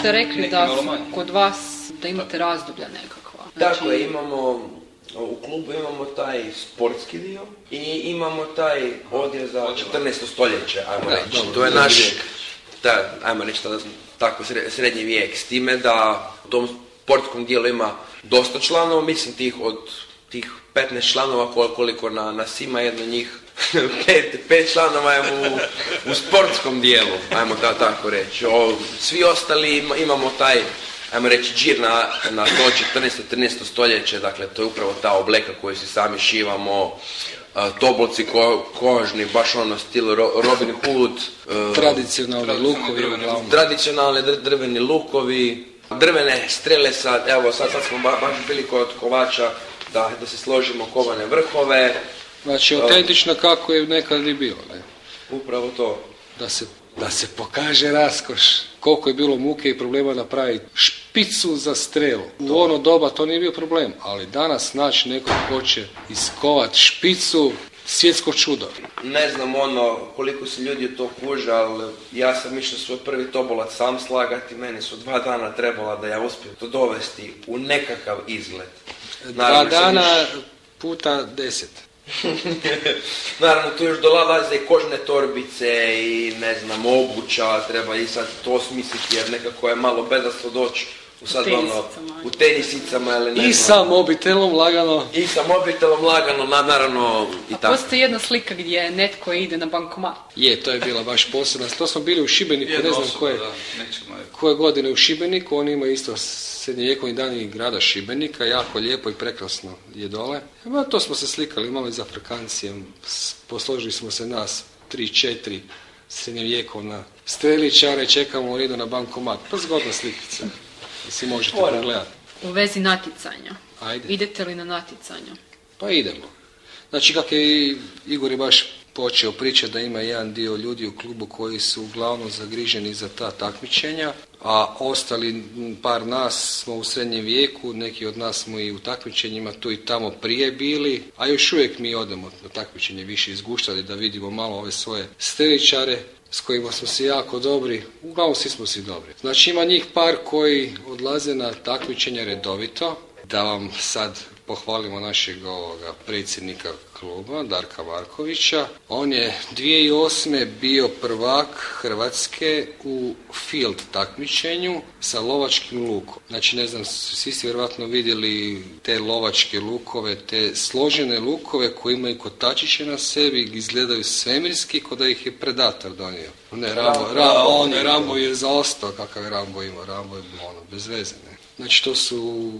Ste rekli da kod vas da imate razdoblja nekakva. Znači,
Tako je, imamo, u klubu imamo taj sportski dio i imamo taj odjel za 14. stoljeće, ajmo
Da,
reći.
dobro,
to je naš,
vijek.
da, ajmo reći tada tako sre- srednji vijek, s time da u tom sportskom dijelu ima dosta članova, mislim tih od tih 15 članova kol- koliko na, nas ima jedno njih pet, pet članova je u, u sportskom dijelu, ajmo ta, tako reći. O, svi ostali ima- imamo taj ajmo reći, džir na, na to 14. 13. stoljeće, dakle to je upravo ta obleka koju si sami šivamo, a, tobolci ko, kožni, baš ono stil Ro- Robin Hood, e,
Tradicionalni
Tradicionalni
lukovi,
dr- drveni lukovi, drvene strele sad, evo sad, sad smo ba- baš bili kod kovača da, da se složimo kovane vrhove,
Znači, autentično kako je nekad i bilo, ne?
upravo to.
Da se da se pokaže raskoš. Koliko je bilo muke i problema napraviti špicu za strelu. U ono doba to nije bio problem, ali danas naći nekog ko će iskovat špicu, svjetsko čudo.
Ne znam ono koliko se ljudi to kuže, ali ja sam išao svoj prvi tobolac sam slagati, meni su dva dana trebala da ja uspijem to dovesti u nekakav izgled.
Dva
Naravno, sad
dana puta deset.
Naravno, tu još dolaze i kožne torbice i ne znam, obuća, treba i sad to smisliti jer nekako je malo bedasto doći u sad ono,
tenisicama.
u tenisicama ili ne
I
znam.
sa mobitelom lagano.
I sa mobitelom lagano, na, naravno i
A
tako.
postoji jedna slika gdje netko ide na bankomat.
Je, to je bila baš posebna. To smo bili u Šibeniku,
Jedna
ne znam
osoba,
koje,
da, nećemo je.
koje godine u Šibeniku. Oni imaju isto srednjevjekovni dani grada Šibenika, jako lijepo i prekrasno je dole. Ma, to smo se slikali, imali za frkancijem, s- posložili smo se nas, tri, četiri srednjevjekovna streličare, čekamo u redu na bankomat. Pa zgodna slikica. Si možete pogledati.
U vezi natjecanja.
Ajde.
Idete li na natjecanja?
Pa idemo. Znači kako je Igor je baš počeo pričati da ima jedan dio ljudi u klubu koji su uglavnom zagriženi za ta takmičenja, a ostali par nas smo u srednjem vijeku, neki od nas smo i u takmičenjima tu i tamo prije bili, a još uvijek mi odemo na takmičenje više izguštali da vidimo malo ove svoje streličare s kojima smo si jako dobri, uglavnom svi smo si dobri. Znači ima njih par koji odlaze na takmičenja redovito, da vam sad pohvalimo našeg ovoga predsjednika kluba, Darka Markovića. On je 2008. bio prvak Hrvatske u field takmičenju sa lovačkim lukom. Znači, ne znam, svi ste vjerojatno vidjeli te lovačke lukove, te složene lukove koji imaju kotačiće na sebi, izgledaju svemirski, kod da ih je predator donio. Ne, Rambo, Rambo, on je Rambo je zaostao kakav je Rambo ima, Rambo je ono, bez veze, ne. Znači, to su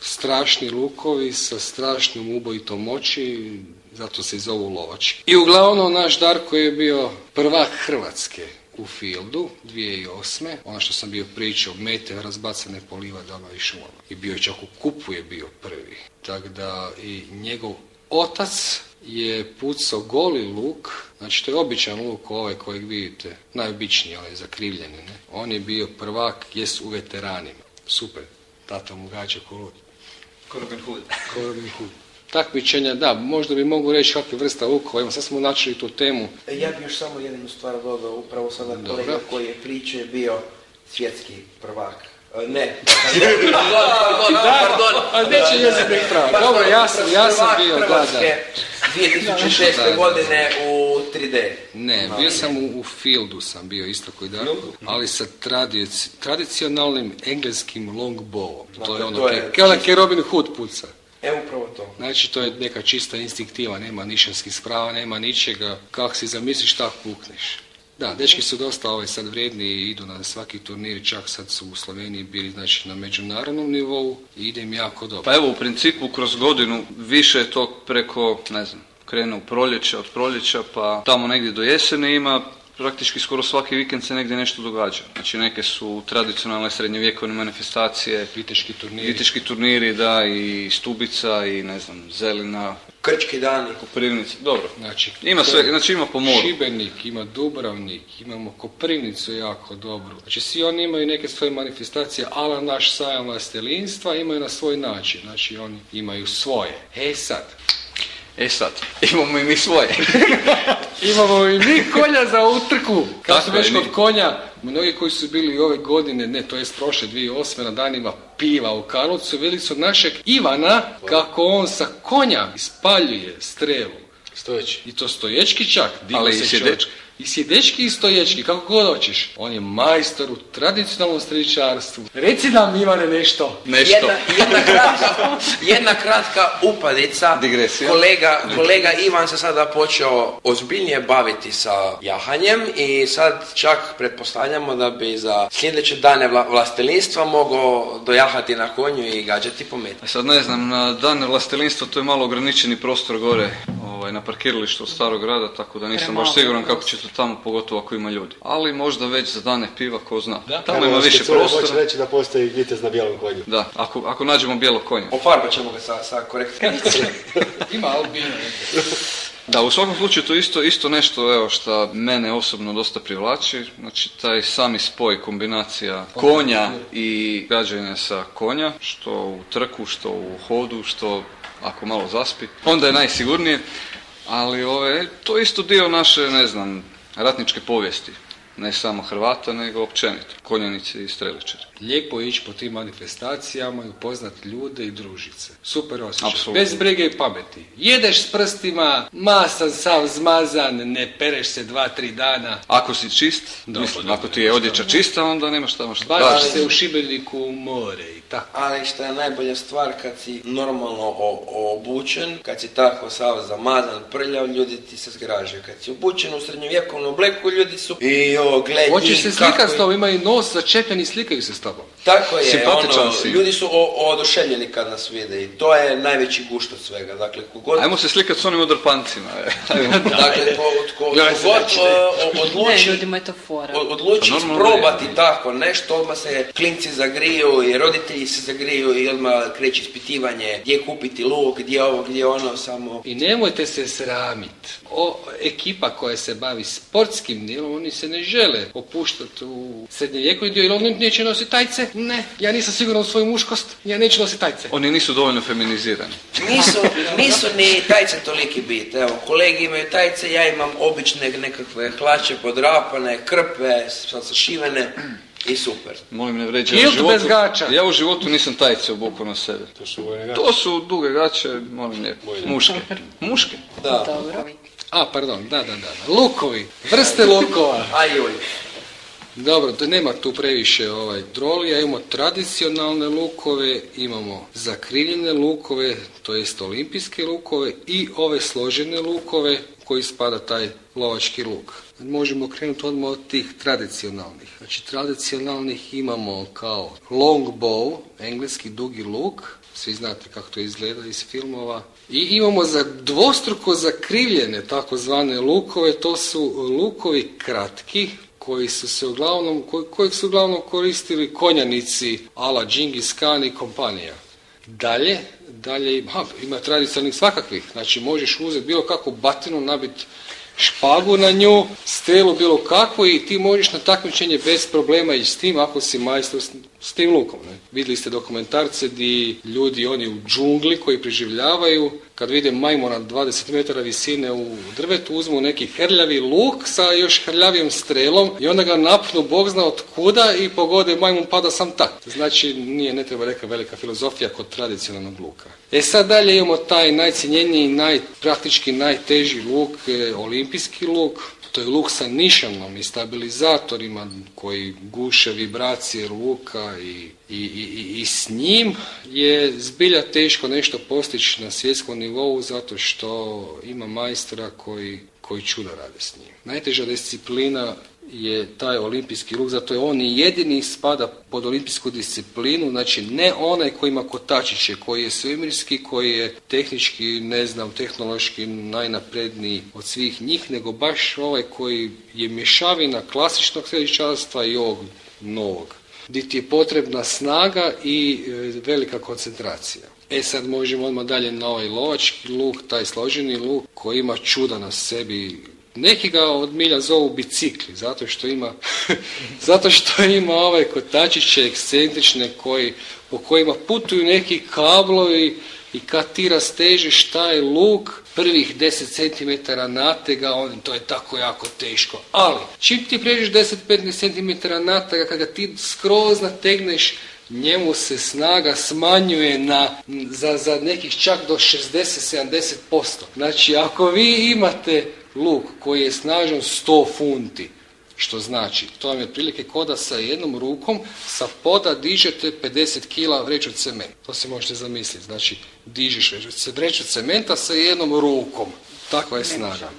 strašni lukovi sa strašnom ubojitom moći, zato se i zovu lovački. I uglavnom naš Darko je bio prvak Hrvatske u fieldu 2008. Ono što sam bio pričao, mete razbacane po livadama i šumama. I bio je čak u kupu je bio prvi. Tako da i njegov otac je pucao goli luk, znači to je običan luk ovaj kojeg vidite, najobičniji, onaj zakrivljeni, ne? On je bio prvak, jest u veteranima. Super, tata mu gađa ko lud.
Ko Robin Hood.
Ko Robin Hood. Takmičenja, da, možda bi mogu reći kakve vrsta lukova, imamo, sad smo načeli tu temu.
Ja bih još samo jednu stvar dodao, upravo sada kolega koji je pričao je bio svjetski prvak. E, Ne, pardon, pardon, pardon.
a neće jezik biti pravo. Dobro, ja sam, ja sam bio, da, da.
Hrvatske 2006.
Da, da.
godine u 3D.
Ne, bio sam u, u fieldu sam bio isto koji Darko, ali sa tradici- tradicionalnim engleskim longbowom. To je
Dakle,
ono,
to je
da ke Robin Hood puca.
E, upravo to.
Znači, to je neka čista instinktiva, nema nišanskih sprava, nema ničega. Kako si zamisliš, tako pukneš. Da, dečki su dosta ovaj, sad vrijedni i idu na svaki turnir, čak sad su u Sloveniji bili znači, na međunarodnom nivou i ide im jako dobro.
Pa evo, u principu kroz godinu više je to preko, ne znam, krene u proljeće, od proljeća pa tamo negdje do jeseni ima praktički skoro svaki vikend se negdje nešto događa. Znači neke su tradicionalne srednjovjekovne manifestacije,
Viteški turniri.
viteški turniri, da, i Stubica, i ne znam, Zelina,
Krčki dani.
Koprivnica, dobro.
Znači,
Ima sve, znači ima po moru.
Šibenik, ima Dubravnik, imamo Koprivnicu jako dobru. Znači svi oni imaju neke svoje manifestacije, ala naš sajam vlastelinstva imaju na svoj način. Znači oni imaju svoje. E sad,
E sad, imamo i mi svoje.
imamo i mi konja za utrku. Kad su
je,
već kod konja, mnogi koji su bili ove godine, ne, to jest prošle 2008. na danima piva u Karlovcu, vidjeli su našeg Ivana kako on sa konja ispaljuje strelu.
Stojeći.
I to stoječki čak,
Ali i sjedečki.
I sjedečki i stoječki, kako god hoćeš. On je majstor u tradicionalnom stričarstvu. Reci nam Ivane nešto.
Nešto.
Jedna, jedna, kratka, jedna kratka upadica.
Digresija.
Kolega, kolega Ivan se sada počeo ozbiljnije baviti sa jahanjem i sad čak pretpostavljamo da bi za sljedeće dane vla, vlastelinstva mogao dojahati na konju i gađati po metu.
Sad ne znam, na dane vlastelinstva to je malo ograničeni prostor gore ovaj, na parkiralištu od starog grada, tako da nisam baš siguran kako će to tamo, pogotovo ako ima ljudi. Ali možda već za dane piva, ko zna.
Da.
Tamo ima više
Spicura Hoće
prostora.
reći da postoji vitez na bijelom konju.
Da, ako, ako nađemo bijelo konje.
Ofarbat ćemo ga sa, sa.
Ima Albina.
Da, u svakom slučaju to isto, isto nešto evo, što mene osobno dosta privlači, znači taj sami spoj, kombinacija konja i građenja sa konja, što u trku, što u hodu, što ako malo zaspi, onda je najsigurnije, ali ove, to je isto dio naše, ne znam, ratničke povijesti ne samo Hrvata, nego općenito, konjanici i streličari.
Lijepo je ići po tim manifestacijama i upoznati ljude i družiti se. Super osjećaj.
Apsolutno.
Bez brige i pameti. Jedeš s prstima, masan, sav zmazan, ne pereš se dva, tri dana.
Ako si čist,
Dobro,
mislim,
dobro,
ako ti je odjeća čista, onda nemaš tamo šta.
Baš
Da,
se u Šibeniku u more i tako.
Ali što je najbolja stvar kad si normalno o- obučen, kad si tako sav zamazan, prljav, ljudi ti se zgražaju. Kad si obučen u srednjovjekovnom obleku, ljudi su i o, gled
Hoćeš se
kako
slikat s tobom, imaju nos začepljen i slikaju se s tobom.
Tako je,
Simpatičan
ono,
si.
ljudi su o- oduševljeni kad nas vide i to je najveći gušt od svega. Dakle, kogod,
Ajmo se slikati s onim odrpancima. e.
Dakle, ko, ko,
Gledaj se
kogod
znači,
o-
Ne,
odluči,
ljudima je to fora.
odluči
Pa
probati
je.
tako nešto, odmah se klinci zagriju i roditelji se zagriju i odmah kreće ispitivanje gdje kupiti luk, gdje ovo, gdje ono, samo...
I nemojte se sramit. O, ekipa koja se bavi sportskim dijelom, oni se ne žele opuštati u srednjovjekovni dio, jer oni neće nositi tajce. Ne, ja nisam siguran u svoju muškost, ja neću nositi tajce.
Oni nisu dovoljno feminizirani.
Nisu, nisu ni tajce toliki bit. Evo, kolegi imaju tajce, ja imam obične nekakve hlače podrapane, krpe, sa- sašivene i super.
Molim ne vređaj.
Kilt bez gača.
Ja u životu nisam tajce obukao na sebe.
To su vojne
To su duge gače, molim lijepo. Muške. Muške.
Da.
Dobro.
A, pardon, da, da, da. da. Lukovi, vrste lukova.
Ajuj.
Dobro, to nema tu previše ovaj trolija, imamo tradicionalne lukove, imamo zakrivljene lukove, to jest olimpijske lukove i ove složene lukove koji spada taj lovački luk. Možemo krenuti odmah od tih tradicionalnih. Znači tradicionalnih imamo kao long bow, engleski dugi luk, svi znate kako to izgleda iz filmova. I imamo za dvostruko zakrivljene takozvane lukove, to su lukovi kratki, koji su se uglavnom, koji, kojeg su uglavnom koristili konjanici ala Džingis Khan i kompanija. Dalje, dalje ima, ima tradicionalnih svakakvih, znači možeš uzeti bilo kakvu batinu, nabiti špagu na nju, strelu bilo kakvu i ti možeš na takmičenje bez problema ići s tim ako si majstor s, tim lukom. Ne? Vidjeli ste dokumentarce di ljudi oni u džungli koji preživljavaju, kad vide majmuna 20 metara visine u drvetu, uzmu neki hrljavi luk sa još hrljavijom strelom i onda ga napnu bog zna od kuda i pogode majmun pada sam tak. Znači nije, ne treba neka velika filozofija kod tradicionalnog luka. E sad dalje imamo taj najcjenjeniji, naj, praktički najteži luk, e, olimpijski luk, to je luk sa nišanom i stabilizatorima koji guše vibracije luka i, i, i, i s njim je zbilja teško nešto postići na svjetskom nivou zato što ima majstora koji, koji čuda rade s njim. Najteža disciplina je taj olimpijski luk, zato je on jedini spada pod olimpijsku disciplinu, znači ne onaj koji ima kotačiće, koji je svemirski, koji je tehnički, ne znam, tehnološki najnapredniji od svih njih, nego baš ovaj koji je mješavina klasičnog sredičarstva i ovog novog gdje ti je potrebna snaga i e, velika koncentracija. E sad možemo odmah dalje na ovaj lovački luk, taj složeni luk koji ima čuda na sebi. Neki ga od milja zovu bicikli, zato što ima, zato što ima ove kotačiće ekscentrične koji, po kojima putuju neki kablovi i kad ti rastežeš taj luk, prvih 10 cm natega, on, to je tako jako teško. Ali, čim ti pređeš 10-15 cm natega, kada ga ti skroz nategneš, njemu se snaga smanjuje na, za, za nekih čak do 60-70%. Znači, ako vi imate luk koji je snažan 100 funti, što znači, to vam je otprilike koda sa jednom rukom, sa poda dižete 50 kila vreću cementa. To se možete zamisliti. Znači, dižeš vreću cementa sa jednom rukom. Takva je snaga.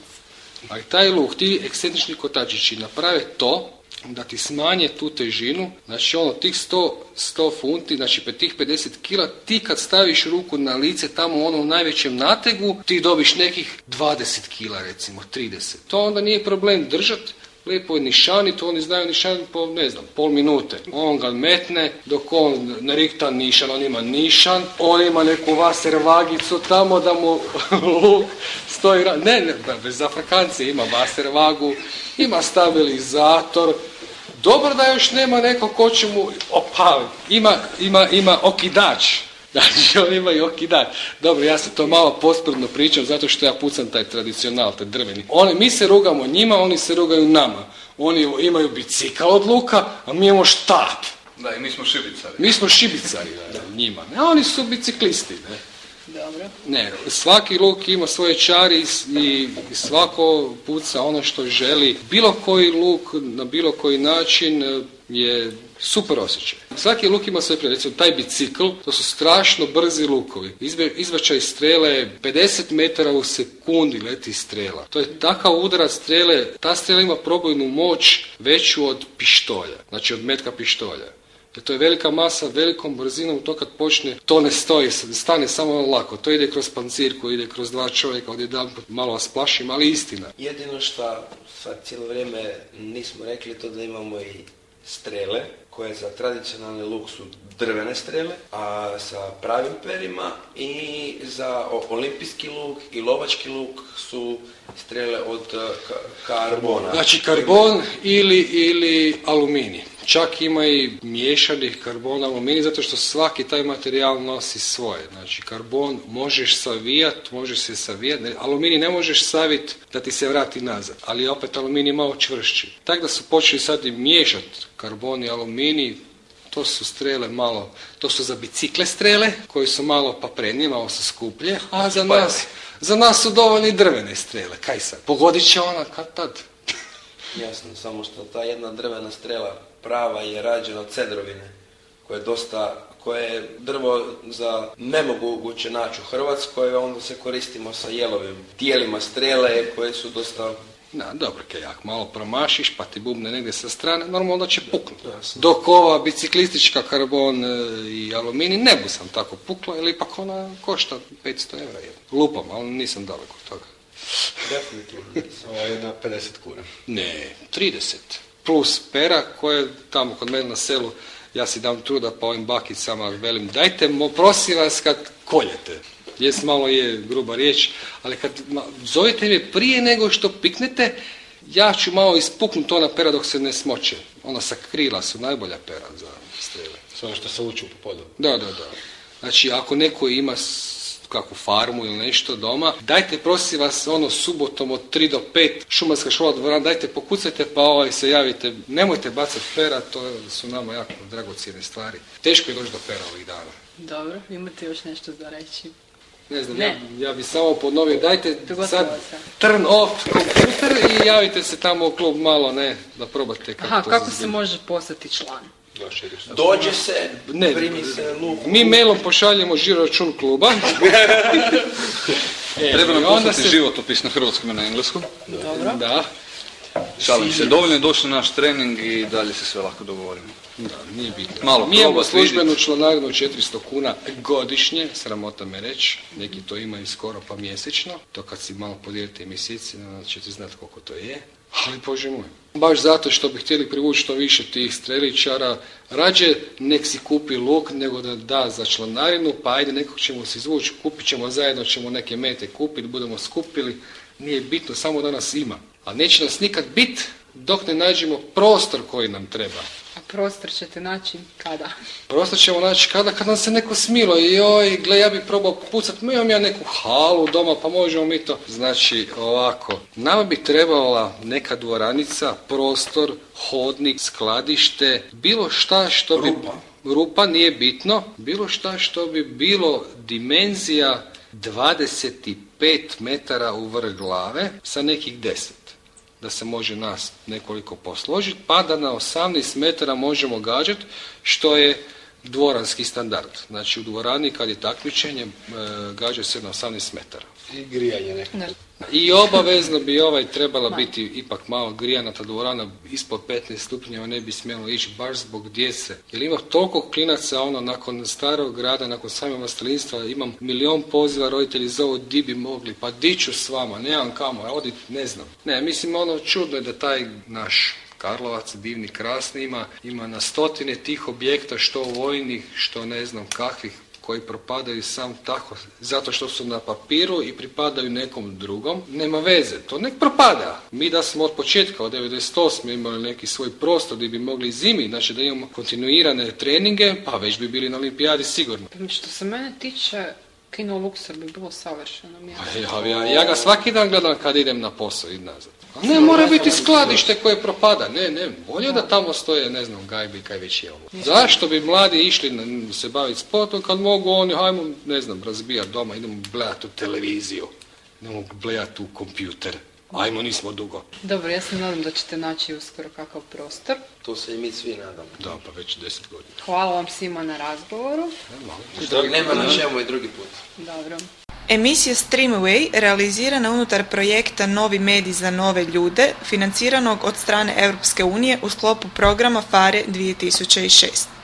Ali taj luk, ti ekscentrični kotačići naprave to da ti smanje tu težinu, znači ono, tih 100, 100 funti, znači tih 50 kila, ti kad staviš ruku na lice tamo u onom najvećem nategu, ti dobiš nekih 20 kila recimo, 30. To onda nije problem držati, lijepo je nišanit, oni znaju nišanit po, ne znam, pol minute. On ga metne, dok on nerikta nišan, on ima nišan, on ima neku vaser vagicu tamo da mu luk stoji, ne, ne, bez Afrikanci ima vaser vagu, ima stabilizator, dobro da još nema neko ko će mu opaliti. Ima, ima, ima okidač. Znači, on ima i okidač. Dobro, ja se to malo pospredno pričam zato što ja pucam taj tradicional, taj drveni. Oni, mi se rugamo njima, oni se rugaju nama. Oni imaju bicikl od luka, a mi imamo štap.
Da, i mi smo šibicari.
Mi smo šibicari da, njima. A oni su biciklisti. Ne?
Dobro.
Ne, svaki luk ima svoje čari i svako puca ono što želi. Bilo koji luk na bilo koji način e, je super osjećaj. Svaki luk ima svoje Recimo, taj bicikl, to su strašno brzi lukovi. Izbačaj strele 50 metara u sekundi leti strela. To je takav udarac strele, ta strela ima probojnu moć veću od pištolja, znači od metka pištolja. Jer to je velika masa, velikom brzinom, to kad počne, to ne stoji, stane samo lako. To ide kroz pancirku, ide kroz dva čovjeka, ovdje jedan malo vas plašim, ali istina.
Jedino što sad cijelo vrijeme nismo rekli to da imamo i strele, koje za tradicionalni luk su drvene strele, a sa pravim perima i za olimpijski luk i lovački luk su strele od eh, karbona.
Znači karbon ili, ili aluminij. Čak ima i miješanih karbon aluminij zato što svaki taj materijal nosi svoje. Znači karbon možeš savijat, možeš se savijat, aluminij ne možeš savit da ti se vrati nazad, ali opet aluminij malo čvršći. Tako da su počeli sad i miješati karbon i aluminij, to su strele malo, to su za bicikle strele, koji su malo paprenije, malo su skuplje, a za nas, za nas su dovoljni drvene strele. Kaj sad? Pogodit će ona kad tad.
Jasno, samo što ta jedna drvena strela prava je rađena od cedrovine, koje je dosta koje je drvo za nemoguće naći u Hrvatskoj, onda se koristimo sa jelovim tijelima strele koje su dosta
na, dobro, kaj jak malo promašiš pa ti bubne negdje sa strane, normalno će puknuti. Dok ova biciklistička karbon e, i aluminij ne bi sam tako pukla, ili ipak ona košta 500 evra. Lupam, ali nisam daleko od toga.
Definitivno. Ovo je jedna 50 kuna.
Ne, 30. Plus pera koje tamo kod mene na selu ja si dam truda pa ovim bakicama velim dajte, mo, prosim vas kad koljete. Jes malo je gruba riječ, ali kad zovete me prije nego što piknete, ja ću malo ispuknuti ona pera dok se ne smoće. Ona sa krila su najbolja pera za strele.
Sve što se uči u polju.
Da, da, da. Znači, ako neko ima kakvu farmu ili nešto doma, dajte prosim vas ono subotom od 3 do 5 šumarska škola dvorana, dajte pokucajte pa ovaj se javite, nemojte bacati pera, to su nama jako dragocjene stvari. Teško je doći do pera ovih dana.
Dobro, imate još nešto za reći?
Ne znam, Ja, ja bi samo ponovio, dajte sad turn off kompjuter i javite se tamo u klub malo, ne, da probate kako
Aha, kako se može postati član?
Dođe se, ne, primi se luk.
Mi mailom pošaljemo žiro račun kluba.
e, Treba nam poslati se... životopis na hrvatskom i na engleskom.
Dobro.
Da.
Šalim se, dovoljno je došli na naš trening i dalje se sve lako dogovorimo.
Da, nije bitno. Malo
Mi imamo
službenu članarinu 400 kuna godišnje, sramota me reći, neki to imaju skoro pa mjesečno, to kad si malo podijelite mjeseci, ćete znati koliko to je, ali bože moj. Baš zato što bi htjeli privući što više tih streličara, rađe nek si kupi luk nego da da za članarinu, pa ajde nekog ćemo se izvući, kupit ćemo zajedno, ćemo neke mete kupiti, budemo skupili, nije bitno, samo da nas ima. A neće nas nikad biti dok ne nađemo prostor koji nam treba.
A prostor ćete naći kada?
Prostor ćemo naći kada kad nam se neko smilo. Joj, gle, ja bih probao pucat, ma imam ja neku halu doma, pa možemo mi to. Znači, ovako, nama bi trebala neka dvoranica, prostor, hodnik, skladište, bilo šta što bi...
Rupa.
Rupa nije bitno, bilo šta što bi bilo dimenzija 25 metara u vrh glave sa nekih 10 da se može nas nekoliko posložiti, pa da na 18 metara možemo gađati, što je dvoranski standard. Znači u dvorani kad je takmičenje e, gađa se na 18 metara.
I grijanje neko.
I obavezno bi ovaj trebala biti ipak malo grijana ta dvorana ispod 15 stupnjeva ne bi smjelo ići baš zbog djece. Jer ima toliko klinaca ono nakon starog grada, nakon samog nastalinstva imam milion poziva roditelji zovu di bi mogli, pa di ću s vama, nemam kamo, odi ne znam. Ne, mislim ono čudno je da taj naš Karlovac, divni, krasni, ima, ima na stotine tih objekta, što vojnih, što ne znam kakvih, koji propadaju sam tako, zato što su na papiru i pripadaju nekom drugom, nema veze, to nek propada. Mi da smo od početka, od 98. imali neki svoj prostor gdje bi mogli zimi, znači da imamo kontinuirane treninge, pa već bi bili na olimpijadi sigurno.
Što se mene tiče, Kino Luxor bi bilo savršeno mjesto.
Ja, ja, ja ga svaki dan gledam kad idem na posao i nazad. Ne mora biti skladište koje propada, ne, ne, bolje da tamo stoje, ne znam, gajbi kaj već je ovo. Zašto bi mladi išli na- se baviti sportom kad mogu oni, hajmo, ne znam, razbijati doma, idemo gledati u televiziju, idemo gledati u kompjuter, ajmo, nismo dugo.
Dobro, ja se nadam da ćete naći uskoro kakav prostor.
To se i mi svi nadamo.
Da, pa već deset godina.
Hvala vam svima na razgovoru.
Nema na čemu i drugi put.
Dobro.
Emisija Streamway realizirana unutar projekta Novi medij za nove ljude, financiranog od strane Europske unije u sklopu programa FARE 2006.